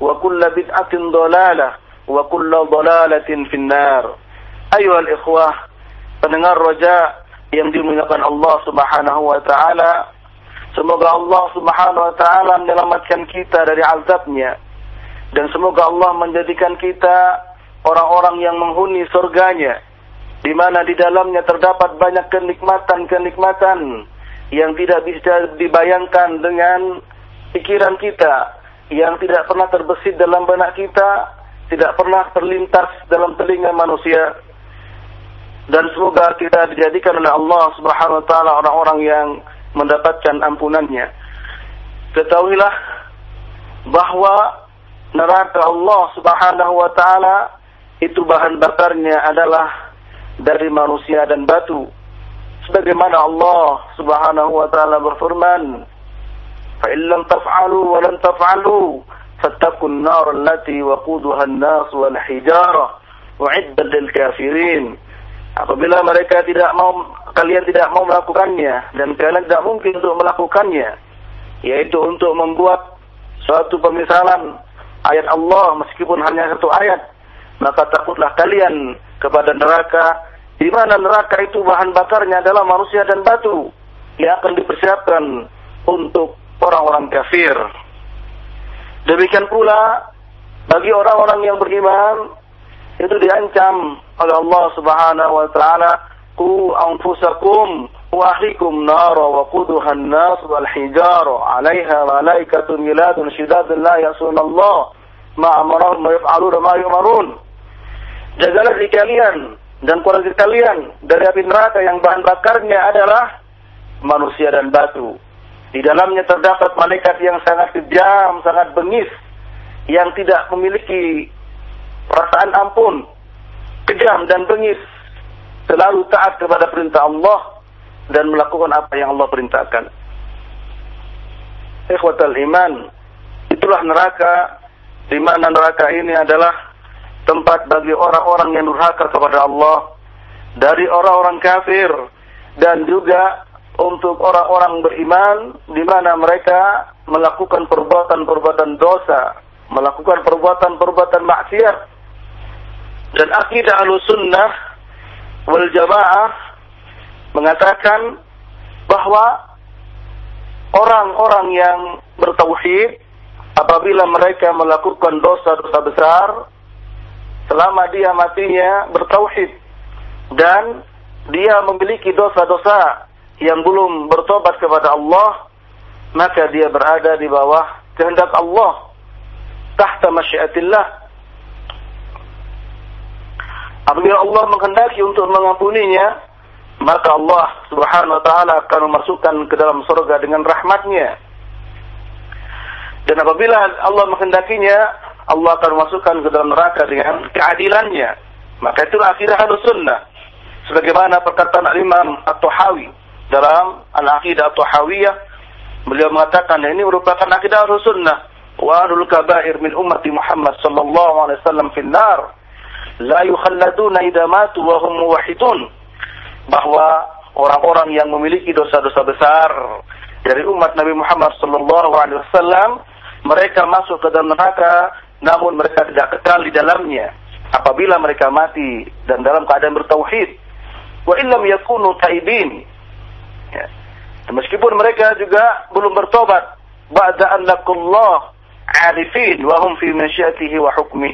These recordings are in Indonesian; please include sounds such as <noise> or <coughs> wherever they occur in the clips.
وكل بدعة ضلالة وكل ضلالة في النار أيها الإخوة pendengar roja yang dimuliakan Allah Subhanahu wa taala semoga Allah Subhanahu wa taala menyelamatkan kita dari azabnya dan semoga Allah menjadikan kita orang-orang yang menghuni surganya di mana di dalamnya terdapat banyak kenikmatan-kenikmatan yang tidak bisa dibayangkan dengan pikiran kita yang tidak pernah terbesit dalam benak kita, tidak pernah terlintas dalam telinga manusia. Dan semoga kita dijadikan oleh Allah Subhanahu wa taala orang-orang yang mendapatkan ampunannya. Ketahuilah bahwa neraka Allah Subhanahu wa taala itu bahan bakarnya adalah dari manusia dan batu. Sebagaimana Allah Subhanahu wa taala berfirman, فإن لم تفعلوا ولن تفعلوا فاتقوا النار التي وقودها الناس والحجارة وعدا للكافرين apabila mereka tidak mau kalian tidak mau melakukannya dan kalian tidak mungkin untuk melakukannya yaitu untuk membuat suatu pemisalan ayat Allah meskipun hanya satu ayat maka takutlah kalian kepada neraka di mana neraka itu bahan bakarnya adalah manusia dan batu yang akan dipersiapkan untuk orang-orang kafir. Demikian pula bagi orang-orang yang beriman itu diancam oleh Allah Subhanahu wa taala ku anfusakum wa ahlikum nara wa quduha an-nas wal hijara 'alaiha malaikatun yiladun shidadun la ma amarahum wa yaf'aluna ma yumarun. Jagalah diri kalian dan keluarga kalian dari api neraka yang bahan bakarnya adalah manusia dan batu. Di dalamnya terdapat malaikat yang sangat kejam, sangat bengis, yang tidak memiliki perasaan ampun, kejam dan bengis, selalu taat kepada perintah Allah dan melakukan apa yang Allah perintahkan. Ikhwatal iman, itulah neraka, di mana neraka ini adalah tempat bagi orang-orang yang durhaka kepada Allah, dari orang-orang kafir, dan juga untuk orang-orang beriman di mana mereka melakukan perbuatan-perbuatan dosa, melakukan perbuatan-perbuatan maksiat. Dan akidah Ahlussunnah wal Jamaah mengatakan bahwa orang-orang yang bertauhid apabila mereka melakukan dosa-dosa besar selama dia matinya bertauhid dan dia memiliki dosa-dosa yang belum bertobat kepada Allah, maka dia berada di bawah kehendak Allah, tahta masyiatillah. Apabila Allah menghendaki untuk mengampuninya, maka Allah Subhanahu wa taala akan memasukkan ke dalam surga dengan rahmatnya. Dan apabila Allah menghendakinya, Allah akan memasukkan ke dalam neraka dengan keadilannya. Maka itulah akidah Ahlussunnah. Sebagaimana perkataan Imam At-Tahawi dalam Al-Aqidah At-Tahawiyah beliau mengatakan ini merupakan akidah Sunnah wa ahlul kabair min ummati Muhammad sallallahu alaihi wasallam fil nar la yukhalladuna idza matu wa hum muwahhidun. Bahwa orang-orang yang memiliki dosa-dosa besar dari umat Nabi Muhammad sallallahu alaihi wasallam mereka masuk ke dalam neraka namun mereka tidak kekal di dalamnya. Apabila mereka mati dan dalam keadaan bertauhid wa illam yakunu taibin. Meskipun mereka juga belum bertobat. Ba'da an laqullah arifin wa hum fi masyiatihi wa hukmi.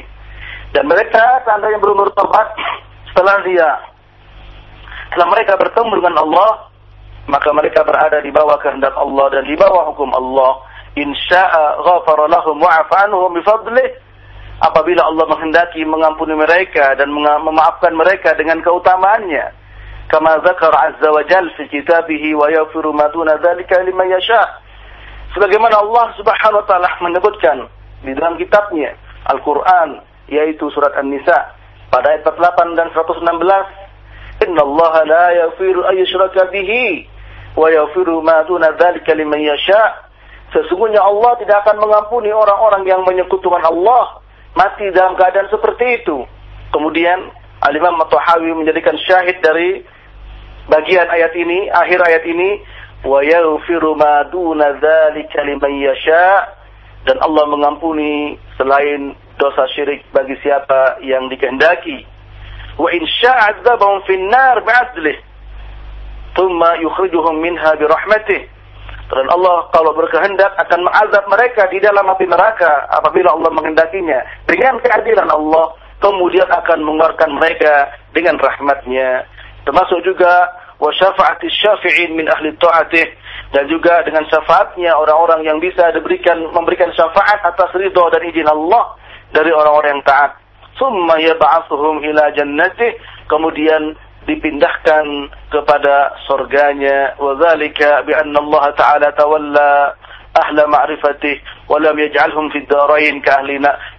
Dan mereka seandainya belum bertobat setelah dia setelah mereka bertemu dengan Allah maka mereka berada di bawah kehendak Allah dan di bawah hukum Allah. Insya'a ghafara lahum wa'afa anhum bifadlih apabila Allah menghendaki mengampuni mereka dan memaafkan mereka dengan keutamaannya azza wa jal fi kitabih wa yaghfiru ma duna dzalika liman yasha sebagaimana Allah Subhanahu wa taala menyebutkan di dalam kitabnya Al-Qur'an yaitu surat An-Nisa pada ayat 48 dan 116 Inna Allah la yaghfiru ay yushraka bihi wa yaghfiru ma duna dzalika liman yasha Sesungguhnya Allah tidak akan mengampuni orang-orang yang menyekutukan Allah mati dalam keadaan seperti itu. Kemudian Al-Imam At-Tahawi menjadikan syahid dari bagian ayat ini, akhir ayat ini, wa yaghfiru ma duna dzalika liman yasha dan Allah mengampuni selain dosa syirik bagi siapa yang dikehendaki. Wa in sya'adzabahum fin nar bi'adlih. Thumma yukhrijuhum minha bi. Dan Allah kalau berkehendak akan mengazab mereka di dalam api neraka apabila Allah menghendakinya. Dengan keadilan Allah kemudian akan mengeluarkan mereka dengan rahmatnya. Termasuk juga wa syafa'ati syafi'in min ahli ta'atih dan juga dengan syafaatnya orang-orang yang bisa diberikan memberikan syafaat atas ridho dan izin Allah dari orang-orang yang taat. Summa yab'atsuhum ila jannatih, kemudian dipindahkan kepada surganya. Wa dzalika bi anna Allah Ta'ala tawalla ahla ma'rifatih wa lam yaj'alhum fid darain ka ahli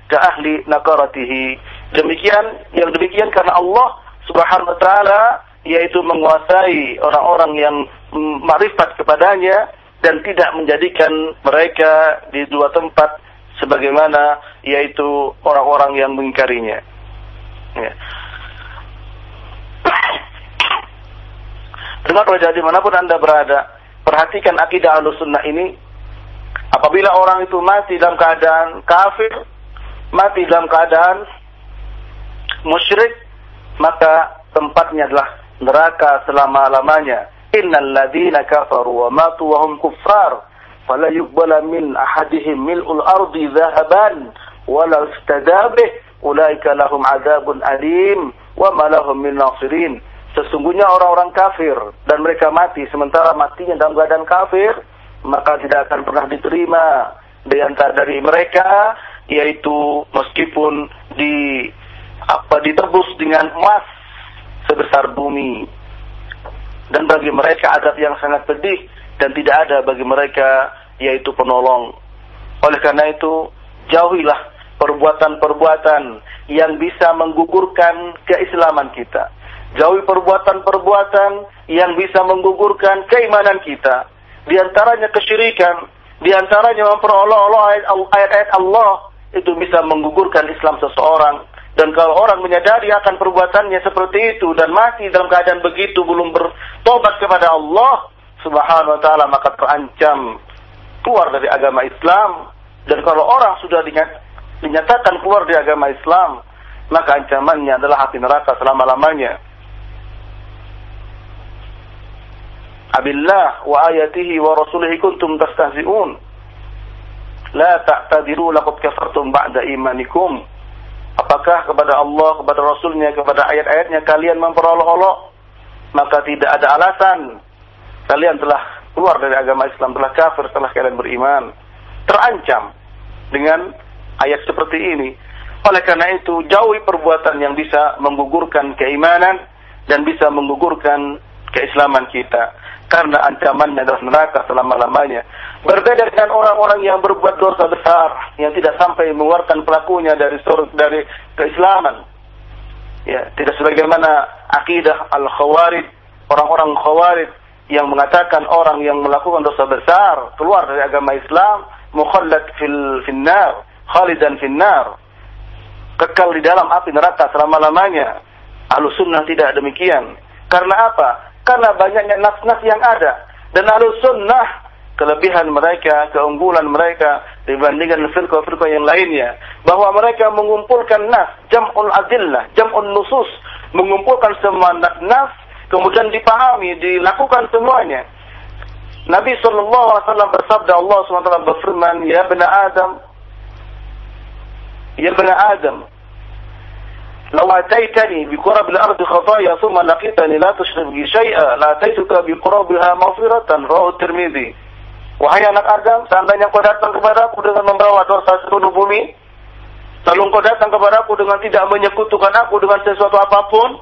ka ahli naqaratihi. Demikian yang demikian karena Allah Subhanahu wa taala yaitu menguasai orang-orang yang makrifat kepadanya dan tidak menjadikan mereka di dua tempat sebagaimana yaitu orang-orang yang mengingkarinya. Ya. <coughs> Dengar wajah di mana pun anda berada, perhatikan akidah sunnah ini. Apabila orang itu mati dalam keadaan kafir, mati dalam keadaan musyrik, maka tempatnya adalah neraka selama-lamanya. Innal ladzina kafaru wa matu wa hum kuffar. Fala yuqbala min ahadihim mil'ul ardi dhahaban wala istadabih ulaika lahum adzabun alim wa ma lahum min nasirin. Sesungguhnya orang-orang kafir dan mereka mati sementara matinya dalam keadaan kafir maka tidak akan pernah diterima. Di antara dari mereka yaitu meskipun di apa ditebus dengan emas sebesar bumi dan bagi mereka adab yang sangat pedih dan tidak ada bagi mereka yaitu penolong. Oleh karena itu, jauhilah perbuatan-perbuatan yang bisa menggugurkan keislaman kita. Jauhi perbuatan-perbuatan yang bisa menggugurkan keimanan kita. Di antaranya kesyirikan, di antaranya memperolok-olok ayat-ayat Allah itu bisa menggugurkan Islam seseorang. Dan kalau orang menyadari akan perbuatannya seperti itu dan mati dalam keadaan begitu belum bertobat kepada Allah, Subhanahu wa taala maka terancam keluar dari agama Islam dan kalau orang sudah dinyatakan keluar dari agama Islam maka ancamannya adalah api neraka selama-lamanya. Abillah wa ayatihi wa rasulihi kuntum tastahzi'un. La ta'tadiru laqad kafartum ba'da imanikum. Apakah kepada Allah, kepada Rasulnya, kepada ayat-ayatnya kalian memperolok-olok? Maka tidak ada alasan kalian telah keluar dari agama Islam, telah kafir setelah kalian beriman. Terancam dengan ayat seperti ini. Oleh karena itu, jauhi perbuatan yang bisa menggugurkan keimanan dan bisa menggugurkan keislaman kita. Karena ancamannya adalah neraka selama-lamanya. Berbeda dengan orang-orang yang berbuat dosa besar, yang tidak sampai mengeluarkan pelakunya dari dari keislaman. Ya, tidak sebagaimana akidah al-khawarij, orang-orang khawarij yang mengatakan orang yang melakukan dosa besar keluar dari agama Islam mukhallad fil finnar, khalidan finnar. Kekal di dalam api neraka selama-lamanya. Ahlu sunnah tidak demikian. Karena apa? Karena banyaknya nas-nas yang ada. Dan ahlu sunnah kelebihan mereka, keunggulan mereka dibandingkan firqah-firqah yang lainnya. Bahwa mereka mengumpulkan nas, jam'ul adillah, jam'ul nusus, mengumpulkan semua nas, kemudian dipahami, dilakukan semuanya. Nabi SAW bersabda Allah SWT berfirman, Ya bena Adam, Ya bena Adam, لو أتيتني بقرب الأرض خطايا ثم لقيتني لا تشرك بي شيئا لأتيتك بقربها مغفرة رواه الترمذي Wahai anak Adam, seandainya kau datang kepadaku dengan membawa dosa seluruh bumi, lalu kau datang kepadaku dengan tidak menyekutukan aku dengan sesuatu apa pun,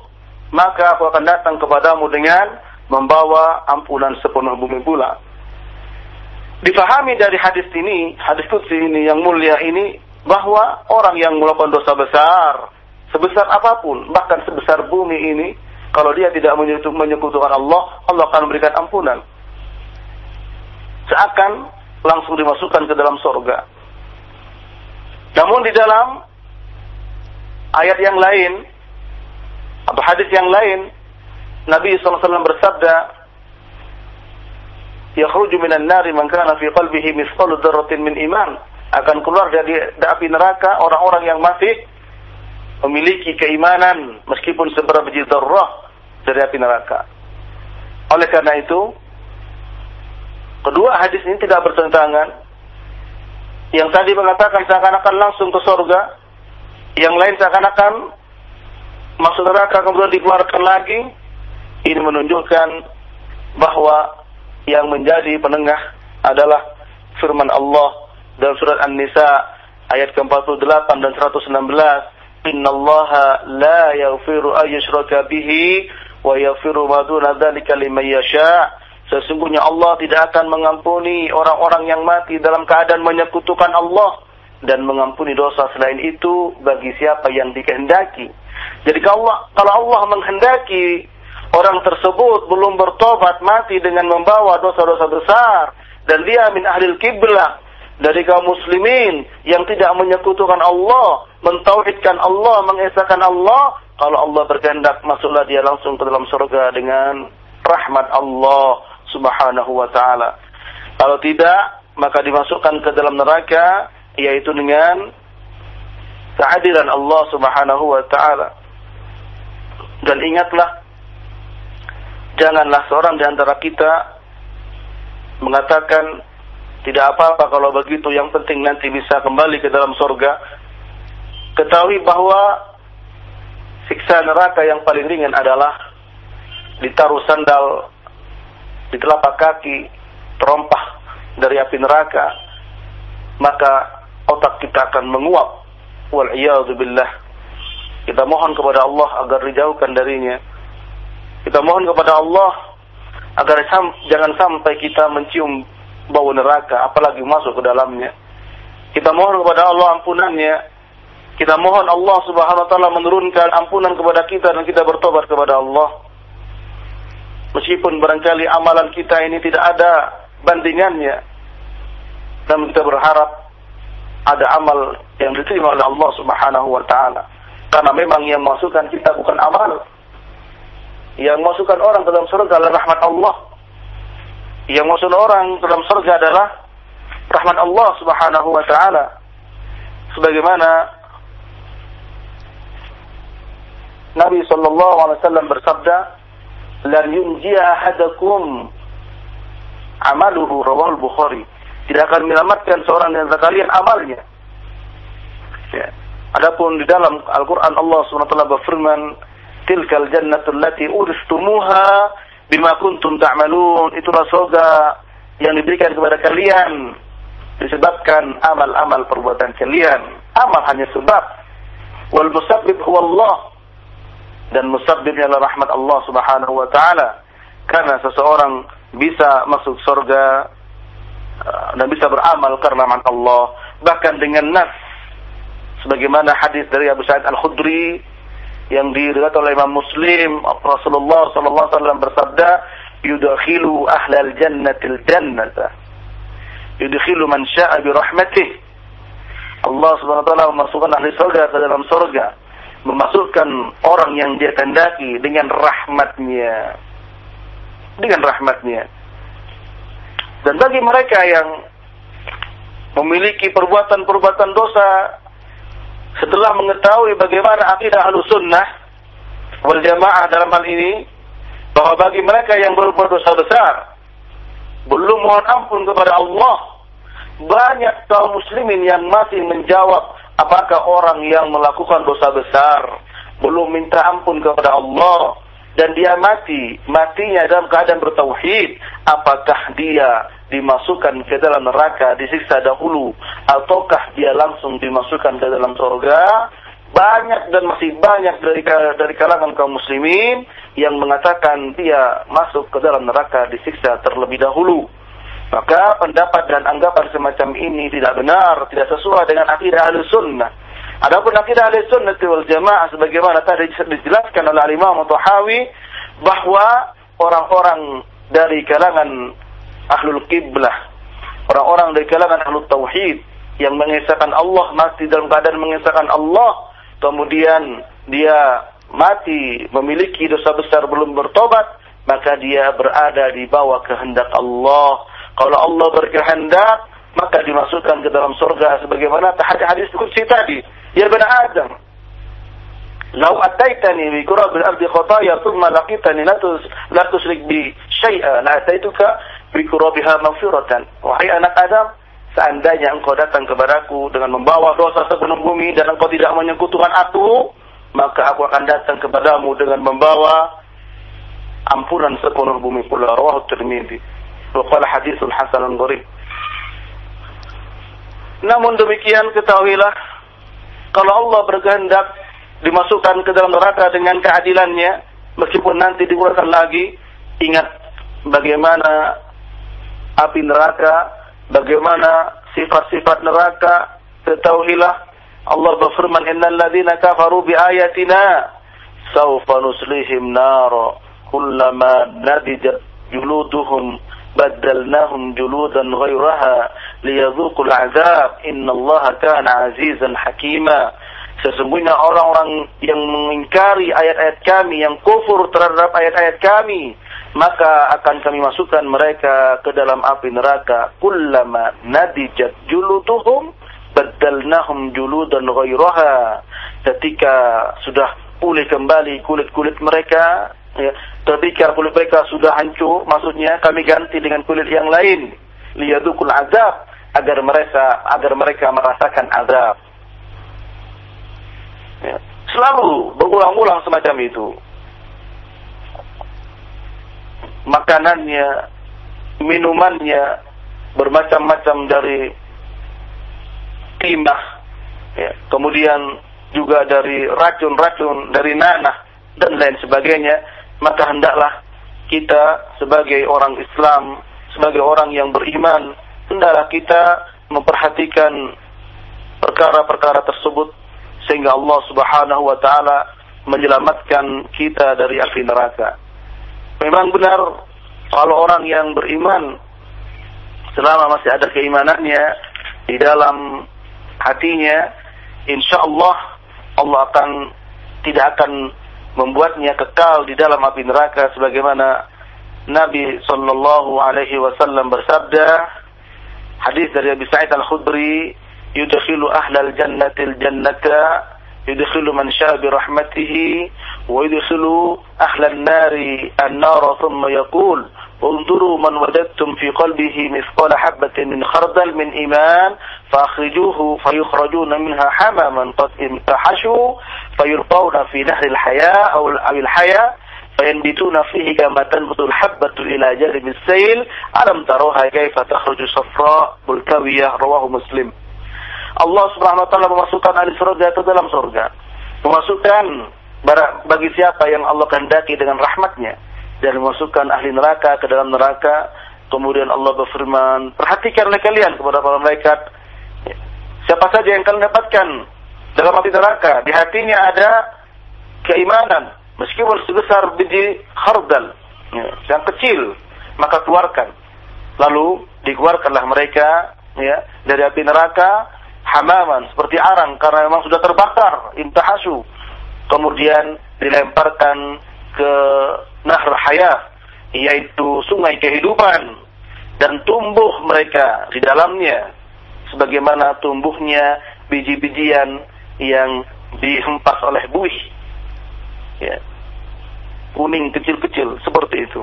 maka aku akan datang kepadamu dengan membawa ampunan sepenuh bumi pula. Difahami dari hadis ini, hadis kutsi ini yang mulia ini, bahwa orang yang melakukan dosa besar, sebesar apa pun, bahkan sebesar bumi ini, kalau dia tidak menyekutukan Allah, Allah akan memberikan ampunan seakan langsung dimasukkan ke dalam sorga. Namun di dalam ayat yang lain atau hadis yang lain, Nabi SAW bersabda, "Yakhruju minan nari man kana fi qalbihi mithqalu dzarratin min iman." Akan keluar dari api neraka orang-orang yang masih memiliki keimanan meskipun seberapa biji dzarrah dari api neraka. Oleh karena itu, Kedua hadis ini tidak bertentangan. Yang tadi mengatakan seakan-akan langsung ke surga, yang lain seakan-akan masuk neraka kemudian dikeluarkan lagi. Ini menunjukkan bahwa yang menjadi penengah adalah firman Allah dalam surat An-Nisa ayat ke-48 dan 116. Inna Allah la yaghfiru ayyushraka bihi wa yaghfiru ma duna dzalika liman. Sesungguhnya Allah tidak akan mengampuni orang-orang yang mati dalam keadaan menyekutukan Allah dan mengampuni dosa selain itu bagi siapa yang dikehendaki. Jadi kalau Allah, kalau Allah menghendaki orang tersebut belum bertobat mati dengan membawa dosa-dosa besar dan dia min ahlil kiblah dari kaum muslimin yang tidak menyekutukan Allah, mentauhidkan Allah, mengesahkan Allah, kalau Allah berkehendak masuklah dia langsung ke dalam surga dengan rahmat Allah Subhanahu wa taala. Kalau tidak, maka dimasukkan ke dalam neraka yaitu dengan keadilan Allah Subhanahu wa taala. Dan ingatlah janganlah seorang di antara kita mengatakan tidak apa-apa kalau begitu yang penting nanti bisa kembali ke dalam surga. Ketahui bahwa siksa neraka yang paling ringan adalah ditaruh sandal di telapak kaki terompah dari api neraka, maka otak kita akan menguap. Wal billah. Kita mohon kepada Allah agar dijauhkan darinya. Kita mohon kepada Allah agar sam jangan sampai kita mencium bau neraka, apalagi masuk ke dalamnya. Kita mohon kepada Allah ampunannya. Kita mohon Allah Subhanahu wa taala menurunkan ampunan kepada kita dan kita bertobat kepada Allah. Meskipun barangkali amalan kita ini tidak ada bandingannya. Namun kita berharap ada amal yang diterima oleh Allah Subhanahu wa taala. Karena memang yang masukkan kita bukan amal. Yang masukkan orang ke dalam surga adalah rahmat Allah. Yang masukkan orang ke dalam surga adalah rahmat Allah Subhanahu wa taala. Sebagaimana Nabi sallallahu alaihi wasallam bersabda, lan yunjiya ahadakum amaluhu rawal Bukhari. Tidak akan menyelamatkan seorang di antara kalian amalnya. Ya. Adapun di dalam Al-Qur'an Allah SWT berfirman, "Tilkal jannatu allati uristumuha bima kuntum ta'malun." Itulah surga yang diberikan kepada kalian disebabkan amal-amal perbuatan kalian. Amal hanya sebab. Wal musabbib huwa Allah dan musabbibnya adalah rahmat Allah Subhanahu wa taala. Karena seseorang bisa masuk surga uh, dan bisa beramal karena rahmat Allah bahkan dengan nas sebagaimana hadis dari Abu Sa'id Al-Khudri yang diriwayatkan oleh Imam Muslim Rasulullah sallallahu alaihi wasallam bersabda yudakhilu ahlal jannatil jannata yudkhilu man syaa bi rahmatih. Allah Subhanahu wa taala memasukkan ahli surga ke dalam surga, memasukkan orang yang dia kehendaki dengan rahmatnya. Dengan rahmatnya. Dan bagi mereka yang memiliki perbuatan-perbuatan dosa setelah mengetahui bagaimana akidah ahlu sunnah wal dalam hal ini bahwa bagi mereka yang berbuat dosa besar belum mohon ampun kepada Allah. Banyak kaum muslimin yang masih menjawab apakah orang yang melakukan dosa besar belum minta ampun kepada Allah dan dia mati, matinya dalam keadaan bertauhid, apakah dia dimasukkan ke dalam neraka disiksa dahulu ataukah dia langsung dimasukkan ke dalam surga? Banyak dan masih banyak dari dari kalangan kaum muslimin yang mengatakan dia masuk ke dalam neraka disiksa terlebih dahulu. Maka pendapat dan anggapan semacam ini tidak benar, tidak sesuai dengan akidah ahli sunnah. Adapun akidah ahli sunnah wal jamaah sebagaimana tadi dijelaskan oleh Imam Tahawi bahwa orang-orang dari kalangan ahlul kiblah, orang-orang dari kalangan ahlul tauhid yang mengesahkan Allah masih dalam keadaan mengesahkan Allah, kemudian dia mati memiliki dosa besar belum bertobat, maka dia berada di bawah kehendak Allah. Kalau Allah berkehendak, maka dimasukkan ke dalam surga sebagaimana hadis kudsi tadi. Ya benar Adam, "Lau ataitani bi qurabil ardi khataya thumma laqitani la tus la tusrik bi syai'a la ataituka bi qurabiha maghfiratan." Wahai anak Adam, seandainya engkau datang kepadaku dengan membawa dosa sepenuh bumi dan engkau tidak menyekutukan aku, maka aku akan datang kepadamu dengan membawa ampunan sepenuh bumi pula rawahu Tirmidzi wa qala haditsun hasanun gharib. Namun demikian ketahuilah kalau Allah berkehendak dimasukkan ke dalam neraka dengan keadilannya meskipun nanti dikeluarkan lagi ingat bagaimana api neraka bagaimana sifat-sifat neraka ketahuilah Allah berfirman innal ladzina kafaru bi ayatina sawfa nuslihim kullama nadijat juluduhum badalnahum juludan ghairaha liyadhuqul azab. Innallaha kana azizan hakima. Sesungguhnya orang-orang yang mengingkari ayat-ayat kami yang kufur terhadap ayat-ayat kami maka akan kami masukkan mereka ke dalam api neraka. Kullama nadijat juluduhum badalnahum juludan ghairaha ketika sudah pulih kembali kulit-kulit mereka ya, ketika kulit mereka sudah hancur maksudnya kami ganti dengan kulit yang lain liyadukul azab agar mereka agar mereka merasakan azab ya. selalu berulang-ulang semacam itu makanannya minumannya bermacam-macam dari timah, ya. kemudian juga dari racun-racun, dari nanah dan lain sebagainya, maka hendaklah kita sebagai orang Islam, sebagai orang yang beriman, hendaklah kita memperhatikan perkara-perkara tersebut sehingga Allah Subhanahu wa taala menyelamatkan kita dari api neraka. Memang benar kalau orang yang beriman selama masih ada keimanannya di dalam hatinya, insya Allah Allah akan tidak akan membuatnya kekal di dalam api neraka sebagaimana Nabi Shallallahu Alaihi Wasallam bersabda. Hadis dari Abi Sa'id Al Khudri yudkhilu ahlal jannatil jannata yudkhilu man syaa bi rahmatihi wa yudkhilu ahlan nari an-nar thumma yaqul انظروا من وجدتم في قلبه مثقال حبة من خردل من إيمان فأخرجوه فيخرجون منها حماما قد امتحشوا فيلقون في نهر الحياة أو الحياة فينبتون فيه كما تنبت الحبة إلى جانب السيل ألم تروها كيف تخرج صفراء ملكوية رواه مسلم Allah subhanahu wa ta'ala memasukkan ahli surga ke dalam surga. Memasukkan bagi siapa yang Allah kehendaki dengan rahmatnya dan memasukkan ahli neraka ke dalam neraka. Kemudian Allah berfirman, perhatikanlah kalian kepada para malaikat. Siapa saja yang kalian dapatkan dalam hati neraka, di hatinya ada keimanan, meskipun sebesar biji khardal, ya, yang kecil, maka keluarkan. Lalu dikeluarkanlah mereka ya dari api neraka hamaman seperti arang karena memang sudah terbakar intahasu. Kemudian dilemparkan ke Nahr Hayat yaitu sungai kehidupan dan tumbuh mereka di dalamnya sebagaimana tumbuhnya biji-bijian yang dihempas oleh buih. Ya. Kuning kecil-kecil seperti itu.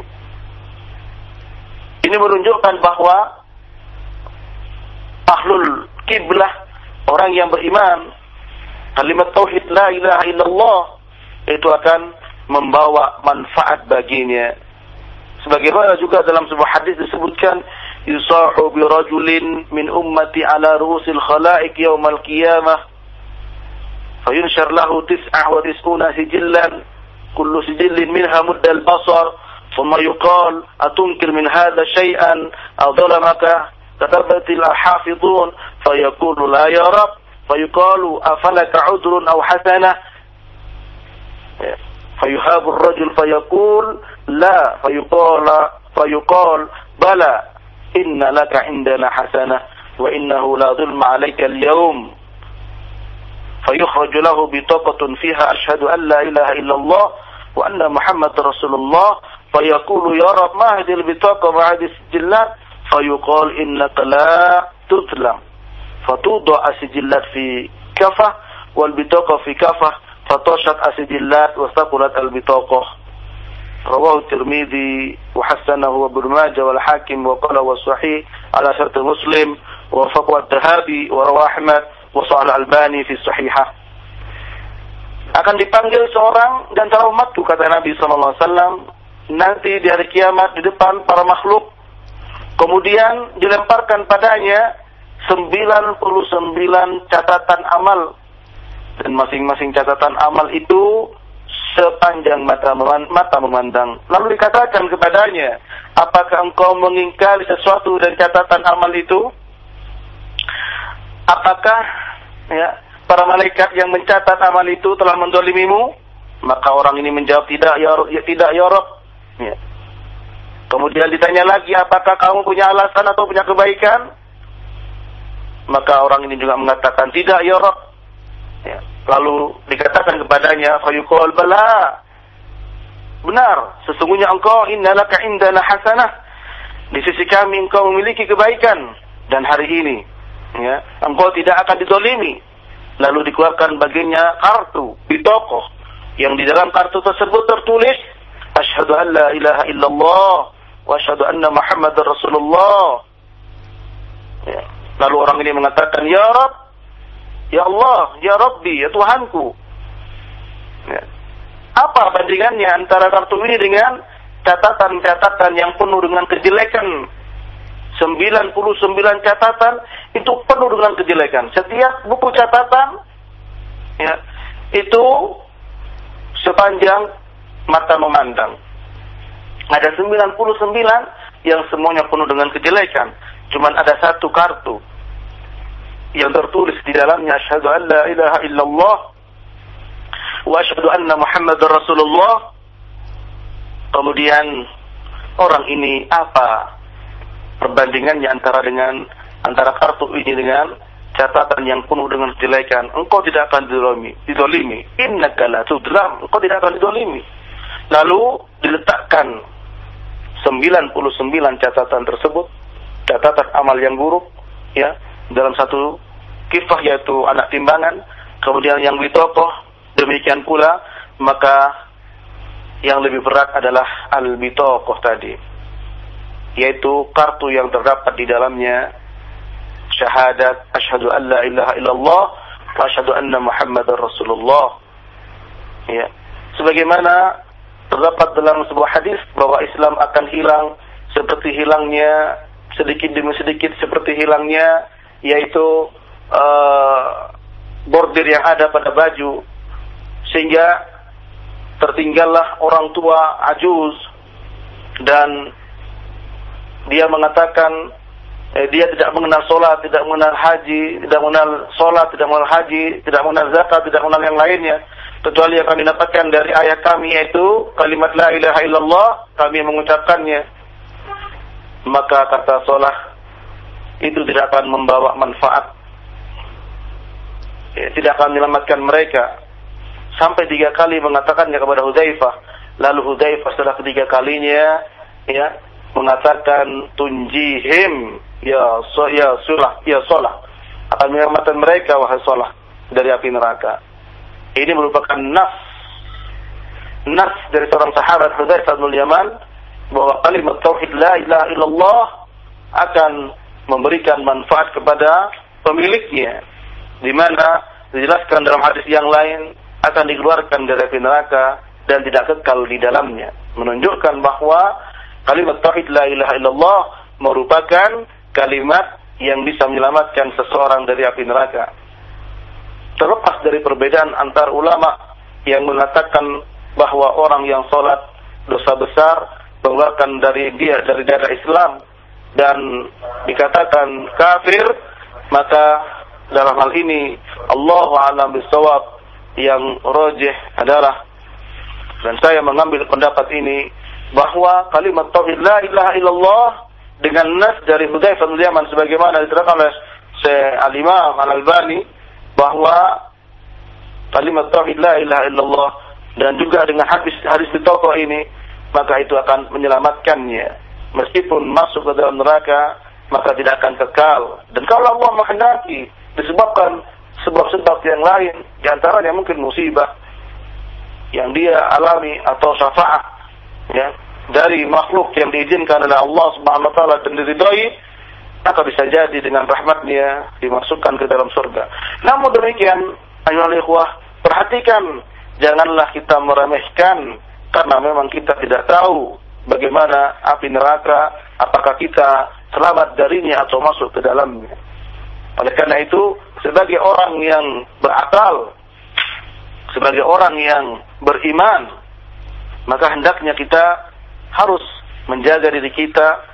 Ini menunjukkan bahwa ahlul kiblah orang yang beriman kalimat tauhid la ilaha illallah itu akan membawa manfaat baginya sebagaimana juga dalam sebuah hadis disebutkan yusahu bi rajulin min ummati ala ru'usil khalaiq yaumal qiyamah fayunshar lahu tis'ah wa tis'una sijillan kullu sijillin minha muddal basar ثم يقال أتنكر من هذا شيئا أو ظلمك كتبت الحافظون فيقول لا يا رب فيقال أفلك عذر أو حسنة فيهاب الرجل فيقول لا فيقال فيقال بلى إن لك عندنا حسنة وإنه لا ظلم عليك اليوم. فيخرج له بطاقة فيها أشهد أن لا إله إلا الله وأن محمد رسول الله. فيقول يا رب ما هذه البطاقة مع هذه السجلات؟ فيقال إنك لا تظلم. فتوضع السجلات في كفة والبطاقة في كفة فطاشت السجلات وثقلت البطاقة رواه الترمذي وحسنه وابن ماجه والحاكم وقال هو صحيح على شرط مسلم ووافقه الذهبي ورواه أحمد وصحح الألباني في الصحيحة akan dipanggil seorang dan antara umatku kata Nabi sallallahu alaihi wasallam nanti di hari kiamat di depan para makhluk kemudian dilemparkan padanya 99 catatan amal dan masing-masing catatan amal itu sepanjang mata mata memandang. Lalu dikatakan kepadanya, apakah engkau mengingkari sesuatu dan catatan amal itu? Apakah ya para malaikat yang mencatat amal itu telah mendolimimu? Maka orang ini menjawab tidak ya, ya tidak ya Rob. Ya. Kemudian ditanya lagi apakah kamu punya alasan atau punya kebaikan? Maka orang ini juga mengatakan tidak ya Rob. Ya. Lalu dikatakan kepadanya, fayuqal bala. Benar, sesungguhnya engkau innalaka indana hasanah. Di sisi kami engkau memiliki kebaikan dan hari ini ya, engkau tidak akan didolimi. Lalu dikeluarkan baginya kartu di toko yang di dalam kartu tersebut tertulis asyhadu an la ilaha illallah wa anna muhammadar rasulullah. Ya. Lalu orang ini mengatakan, "Ya Rabb, Ya Allah, Ya Rabbi, Ya Tuhanku. Ya. Apa bandingannya antara kartu ini dengan catatan-catatan yang penuh dengan kejelekan? 99 catatan itu penuh dengan kejelekan. Setiap buku catatan ya, itu sepanjang mata memandang. Ada 99 yang semuanya penuh dengan kejelekan. Cuman ada satu kartu yang tertulis di dalamnya asyhadu an la ilaha illallah wa asyhadu anna muhammadar rasulullah. Kemudian orang ini apa perbandingannya antara dengan antara kartu ini dengan catatan yang penuh dengan kejelekan? Engkau tidak akan didolimi didolimi. Innaka la tudlam engkau tidak akan didolimi. Lalu diletakkan 99 catatan tersebut catatan amal yang buruk ya dalam satu kifah yaitu anak timbangan, kemudian yang bitokoh, demikian pula maka yang lebih berat adalah al-bitokoh tadi yaitu kartu yang terdapat di dalamnya syahadat asyhadu an la ilaha illallah wa asyhadu anna muhammadar rasulullah. Ya. Sebagaimana terdapat dalam sebuah hadis bahwa Islam akan hilang seperti hilangnya sedikit demi sedikit seperti hilangnya yaitu uh, bordir yang ada pada baju sehingga tertinggallah orang tua ajuz dan dia mengatakan eh, dia tidak mengenal sholat, tidak mengenal haji, tidak mengenal sholat, tidak mengenal haji, tidak mengenal zakat, tidak mengenal yang lainnya. Kecuali yang kami dapatkan dari ayat kami yaitu kalimat la ilaha illallah, kami mengucapkannya. maka kata sholat itu tidak akan membawa manfaat. Ya, tidak akan menyelamatkan mereka. Sampai tiga kali mengatakannya kepada Hudzaifah. Lalu Hudzaifah setelah ketiga kalinya ya mengatakan tunjihim ya so, ya sulah ya solah akan menyelamatkan mereka wahai solah dari api neraka. Ini merupakan nas nas dari seorang sahabat Hudzaifah bin Yaman bahwa kalimat tauhid la ilaha illallah akan memberikan manfaat kepada pemiliknya di mana dijelaskan dalam hadis yang lain akan dikeluarkan dari api neraka dan tidak kekal di dalamnya menunjukkan bahwa kalimat tauhid la ilaha illallah merupakan kalimat yang bisa menyelamatkan seseorang dari api neraka. Terlepas dari perbedaan antar ulama yang mengatakan bahwa orang yang sholat dosa besar mengeluarkan dari dia dari daerah Islam dan dikatakan kafir, maka dalam hal ini Allah alam bisawab yang rojeh adalah dan saya mengambil pendapat ini bahwa kalimat tauhid la ilaha illallah dengan nas dari Hudzaifah bin Yaman sebagaimana diterangkan oleh Syekh Al-Imam Al-Albani bahwa kalimat tauhid la ilaha illallah dan juga dengan hadis hadis di toko ini maka itu akan menyelamatkannya meskipun masuk ke dalam neraka maka tidak akan kekal dan kalau Allah menghendaki disebabkan sebab-sebab yang lain di antaranya mungkin musibah yang dia alami atau syafaat ya dari makhluk yang diizinkan oleh Allah Subhanahu wa taala dan diridhoi maka bisa jadi dengan rahmatnya dimasukkan ke dalam surga. Namun demikian, ayo ikhwah, perhatikan janganlah kita meremehkan karena memang kita tidak tahu bagaimana api neraka, apakah kita selamat darinya atau masuk ke dalamnya. Oleh karena itu, sebagai orang yang berakal, sebagai orang yang beriman, maka hendaknya kita harus menjaga diri kita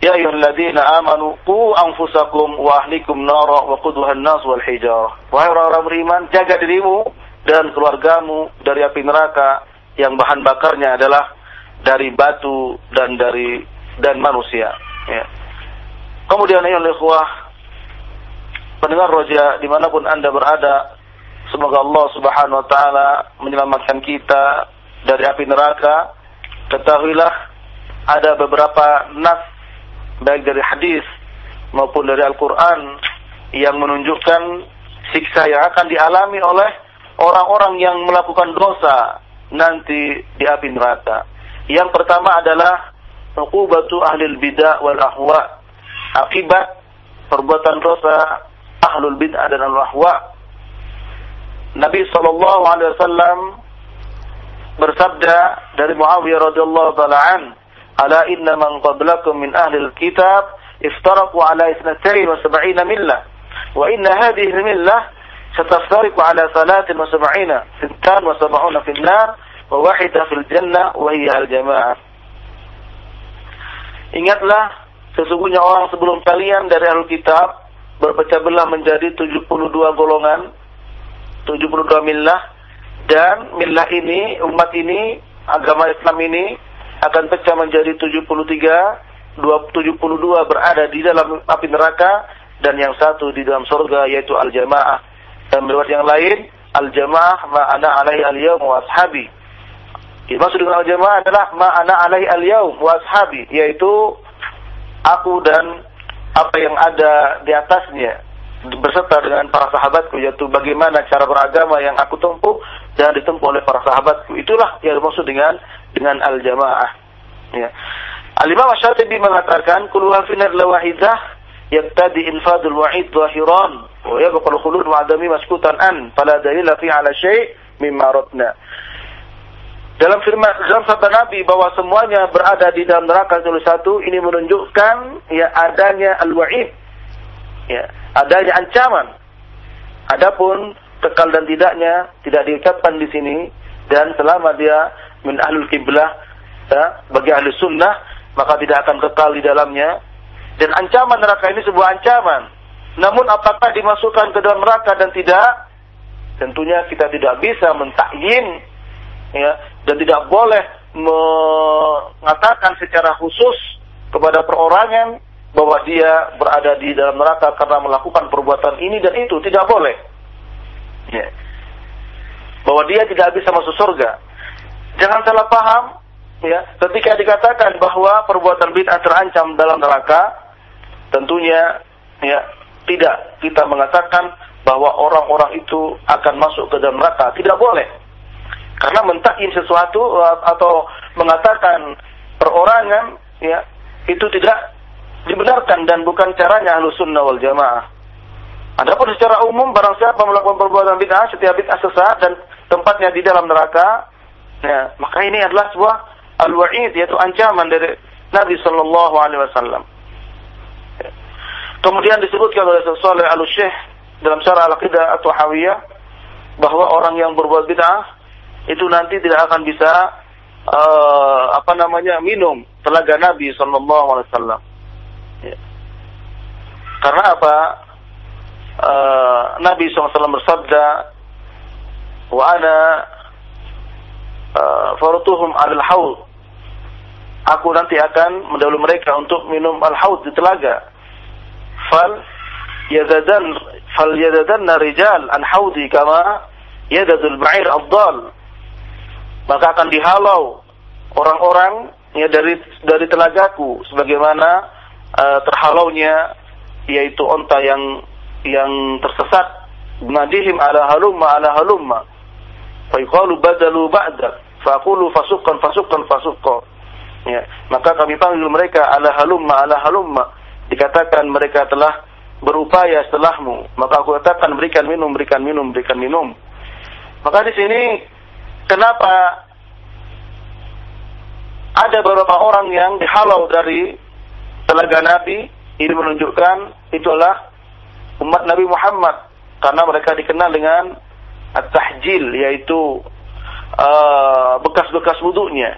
Ya ayyuhalladzina amanu qu anfusakum wa ahlikum nara wa qudha an-nas wal hijarah. Wahai orang-orang beriman, jaga dirimu dan keluargamu dari api neraka yang bahan bakarnya adalah dari batu dan dari dan manusia. Ya. Kemudian ya ikhwah, pendengar roja di mana pun anda berada, semoga Allah Subhanahu Wa Taala menyelamatkan kita dari api neraka ketahuilah ada beberapa nas baik dari hadis maupun dari Al-Quran yang menunjukkan siksa yang akan dialami oleh orang-orang yang melakukan dosa nanti di api neraka. Yang pertama adalah uqubatu ahlil bidah wal ahwa. Akibat perbuatan dosa ahlul bid'ah dan al ahwa. Nabi sallallahu alaihi wasallam bersabda dari Muawiyah radhiyallahu taala an, "Ala inna man qablakum min ahli al-kitab iftaraku ala 72 millah, wa inna hadhihi millah ستفترق على ثلاث وسبعين ستان وسبعون في النار Wahidah fil jannah wahiyal jamaah. Ingatlah sesungguhnya orang sebelum kalian dari alkitab berpecah belah menjadi 72 golongan, 72 milah dan milah ini umat ini agama Islam ini akan pecah menjadi 73 72 berada di dalam api neraka dan yang satu di dalam surga yaitu al-jamaah dan lewat yang lain al-jamaah ma'ana alaihi al-yawm wa ashabi Maksud dengan al-jamaah adalah ma'ana alaihi al-yawm wa ashabi, yaitu aku dan apa yang ada di atasnya berserta dengan para sahabatku yaitu bagaimana cara beragama yang aku tempuh dan ditempuh oleh para sahabatku. Itulah yang dimaksud dengan dengan al jamaah ya. Al imam syatibi mengatakan kullu hafinar lawahidah yaqtadi infadul wa'id zahiran wa yabqa khulud wa adami maskutan an fala dalila fi ala syai' mimma ratna dalam firman dalam sabda Nabi bahwa semuanya berada di dalam neraka satu ini menunjukkan ya adanya al-wa'id. Ya adanya ancaman. Adapun kekal dan tidaknya tidak diucapkan di sini dan selama dia min ahlul kiblah ya, bagi ahli sunnah maka tidak akan kekal di dalamnya. Dan ancaman neraka ini sebuah ancaman. Namun apakah dimasukkan ke dalam neraka dan tidak? Tentunya kita tidak bisa mentakyin ya dan tidak boleh mengatakan secara khusus kepada perorangan bahwa dia berada di dalam neraka karena melakukan perbuatan ini dan itu tidak boleh. Ya. Bahwa dia tidak bisa masuk surga. Jangan salah paham ya, ketika dikatakan bahwa perbuatan bid'ah terancam dalam neraka, tentunya ya tidak kita mengatakan bahwa orang-orang itu akan masuk ke dalam neraka, tidak boleh. Karena mentakin sesuatu atau mengatakan perorangan ya itu tidak dibenarkan dan bukan caranya ahlu sunnah wal jamaah. Adapun secara umum barang siapa melakukan perbuatan bid'ah, setiap bid'ah sesat dan tempatnya di dalam neraka, ya, maka ini adalah sebuah al-wa'id yaitu ancaman dari Nabi sallallahu alaihi wasallam. Kemudian disebutkan oleh Saleh Al-Syekh dalam syarah Al-Aqidah atau Hawiyah bahwa orang yang berbuat bid'ah itu nanti tidak akan bisa uh, apa namanya minum telaga Nabi sallallahu alaihi wasallam. Ya. Karena apa? Uh, Nabi SAW bersabda, "Wa ana uh, farutuhum al haud." Aku nanti akan mendahului mereka untuk minum al-haud di telaga. Fal yadadan fal yadadan rijal an haudi kama yadadul ba'ir ad-dal. Maka akan dihalau orang-orang ya dari dari telagaku sebagaimana uh, terhalaunya yaitu onta yang yang tersesat. Nadihim ala halumma ala halumma. Fa yuqalu badalu ba'da. Fa aqulu fasuqan fasuqan fasuqqa ya maka kami panggil mereka ala halumma ala halumma. Dikatakan mereka telah berupaya setelahmu. Maka aku katakan berikan minum berikan minum berikan minum. Maka di sini kenapa ada beberapa orang yang dihalau dari telaga Nabi ini menunjukkan itulah umat Nabi Muhammad karena mereka dikenal dengan at-tahjil yaitu uh, bekas-bekas wudhunya.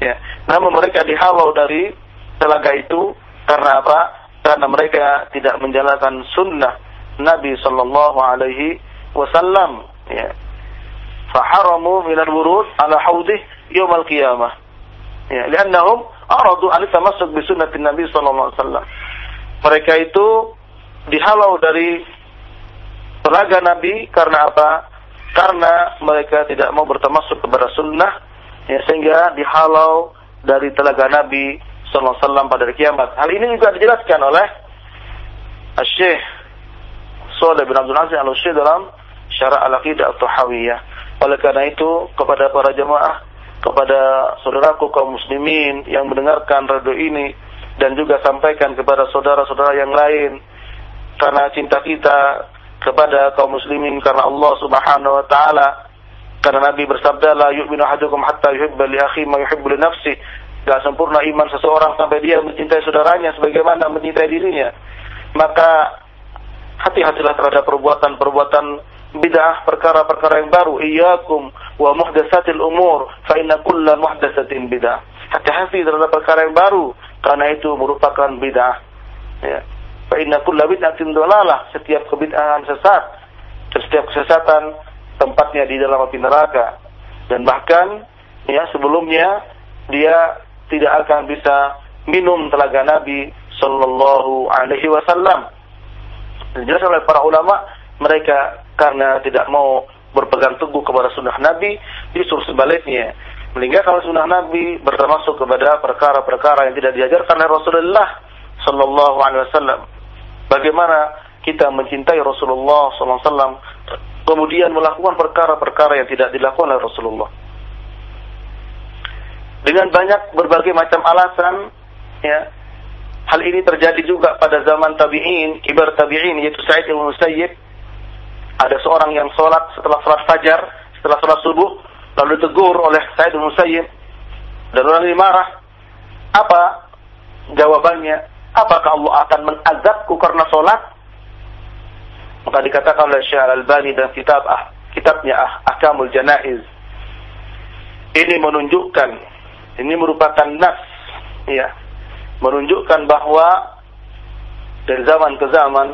Ya. Namun mereka dihalau dari telaga itu karena apa? Karena mereka tidak menjalankan sunnah Nabi Sallallahu Alaihi Wasallam. Ya. Faharamu minal wurud ala haudih al qiyamah. Ya, liannahum aradu an tamassuk bi sunnatin Nabi sallallahu alaihi wasallam. Mereka itu dihalau dari telaga Nabi karena apa? Karena mereka tidak mau bertamasuk kepada sunnah ya, sehingga dihalau dari telaga Nabi sallallahu alaihi wasallam pada hari kiamat. Hal ini juga dijelaskan oleh Syekh Saleh bin Abdul Aziz Al-Syekh dalam Syarah Al-Aqidah At-Tahawiyah. Oleh karena itu kepada para jemaah kepada saudaraku kaum muslimin yang mendengarkan radio ini dan juga sampaikan kepada saudara-saudara yang lain karena cinta kita kepada kaum muslimin karena Allah Subhanahu wa taala karena Nabi bersabda la yu'minu ahadukum hatta yuhibba li akhi ma yuhibbu li nafsi Gak sempurna iman seseorang sampai dia mencintai saudaranya sebagaimana mencintai dirinya. Maka hati-hatilah terhadap perbuatan-perbuatan bid'ah perkara-perkara yang baru iyyakum wa muhdatsatil umur fa inna kulla muhdatsatin bid'ah. Hati-hati terhadap perkara yang baru karena itu merupakan bid'ah. Ya. Fa inna kulla bid'atin dalalah setiap kebid'ahan sesat setiap kesesatan tempatnya di dalam api neraka. Dan bahkan ya sebelumnya dia tidak akan bisa minum telaga Nabi sallallahu alaihi wasallam. Dijelaskan oleh para ulama mereka karena tidak mau berpegang teguh kepada sunnah Nabi, disuruh sebaliknya. Meninggalkan sunnah Nabi bertermasuk kepada perkara-perkara yang tidak diajarkan oleh Rasulullah Sallallahu Alaihi Wasallam. Bagaimana kita mencintai Rasulullah Sallallahu Alaihi Wasallam, kemudian melakukan perkara-perkara yang tidak dilakukan oleh Rasulullah. Dengan banyak berbagai macam alasan, ya, hal ini terjadi juga pada zaman tabi'in, kibar tabi'in, yaitu Sa'id bin Musayyib, ada seorang yang sholat setelah sholat fajar, setelah sholat subuh, lalu ditegur oleh Said bin Musayyib. Dan orang ini marah. Apa jawabannya? Apakah Allah akan mengazabku karena sholat? Maka dikatakan oleh Syekh Al-Albani dalam kitab ah, kitabnya ah, Ahkamul Janaiz. Ini menunjukkan, ini merupakan nas, ya, menunjukkan bahwa dari zaman ke zaman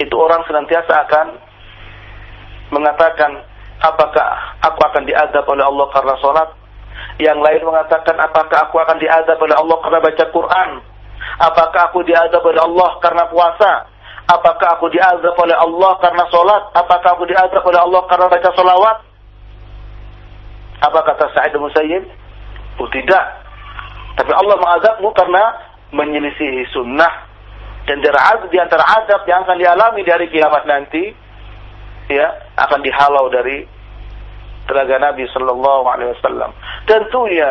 itu orang senantiasa akan mengatakan apakah aku akan diazab oleh Allah karena sholat Yang lain mengatakan apakah aku akan diazab oleh Allah karena baca Quran? Apakah aku diazab oleh Allah karena puasa? Apakah aku diazab oleh Allah karena sholat? Apakah aku diazab oleh Allah karena baca sholawat? Apa kata Sa'id Musayyib? Oh tidak. Tapi Allah mengazabmu karena menyelisihi sunnah. Dan di antara azab yang akan dialami dari kiamat nanti, ya akan dihalau dari telaga Nabi Shallallahu Alaihi Wasallam. Tentunya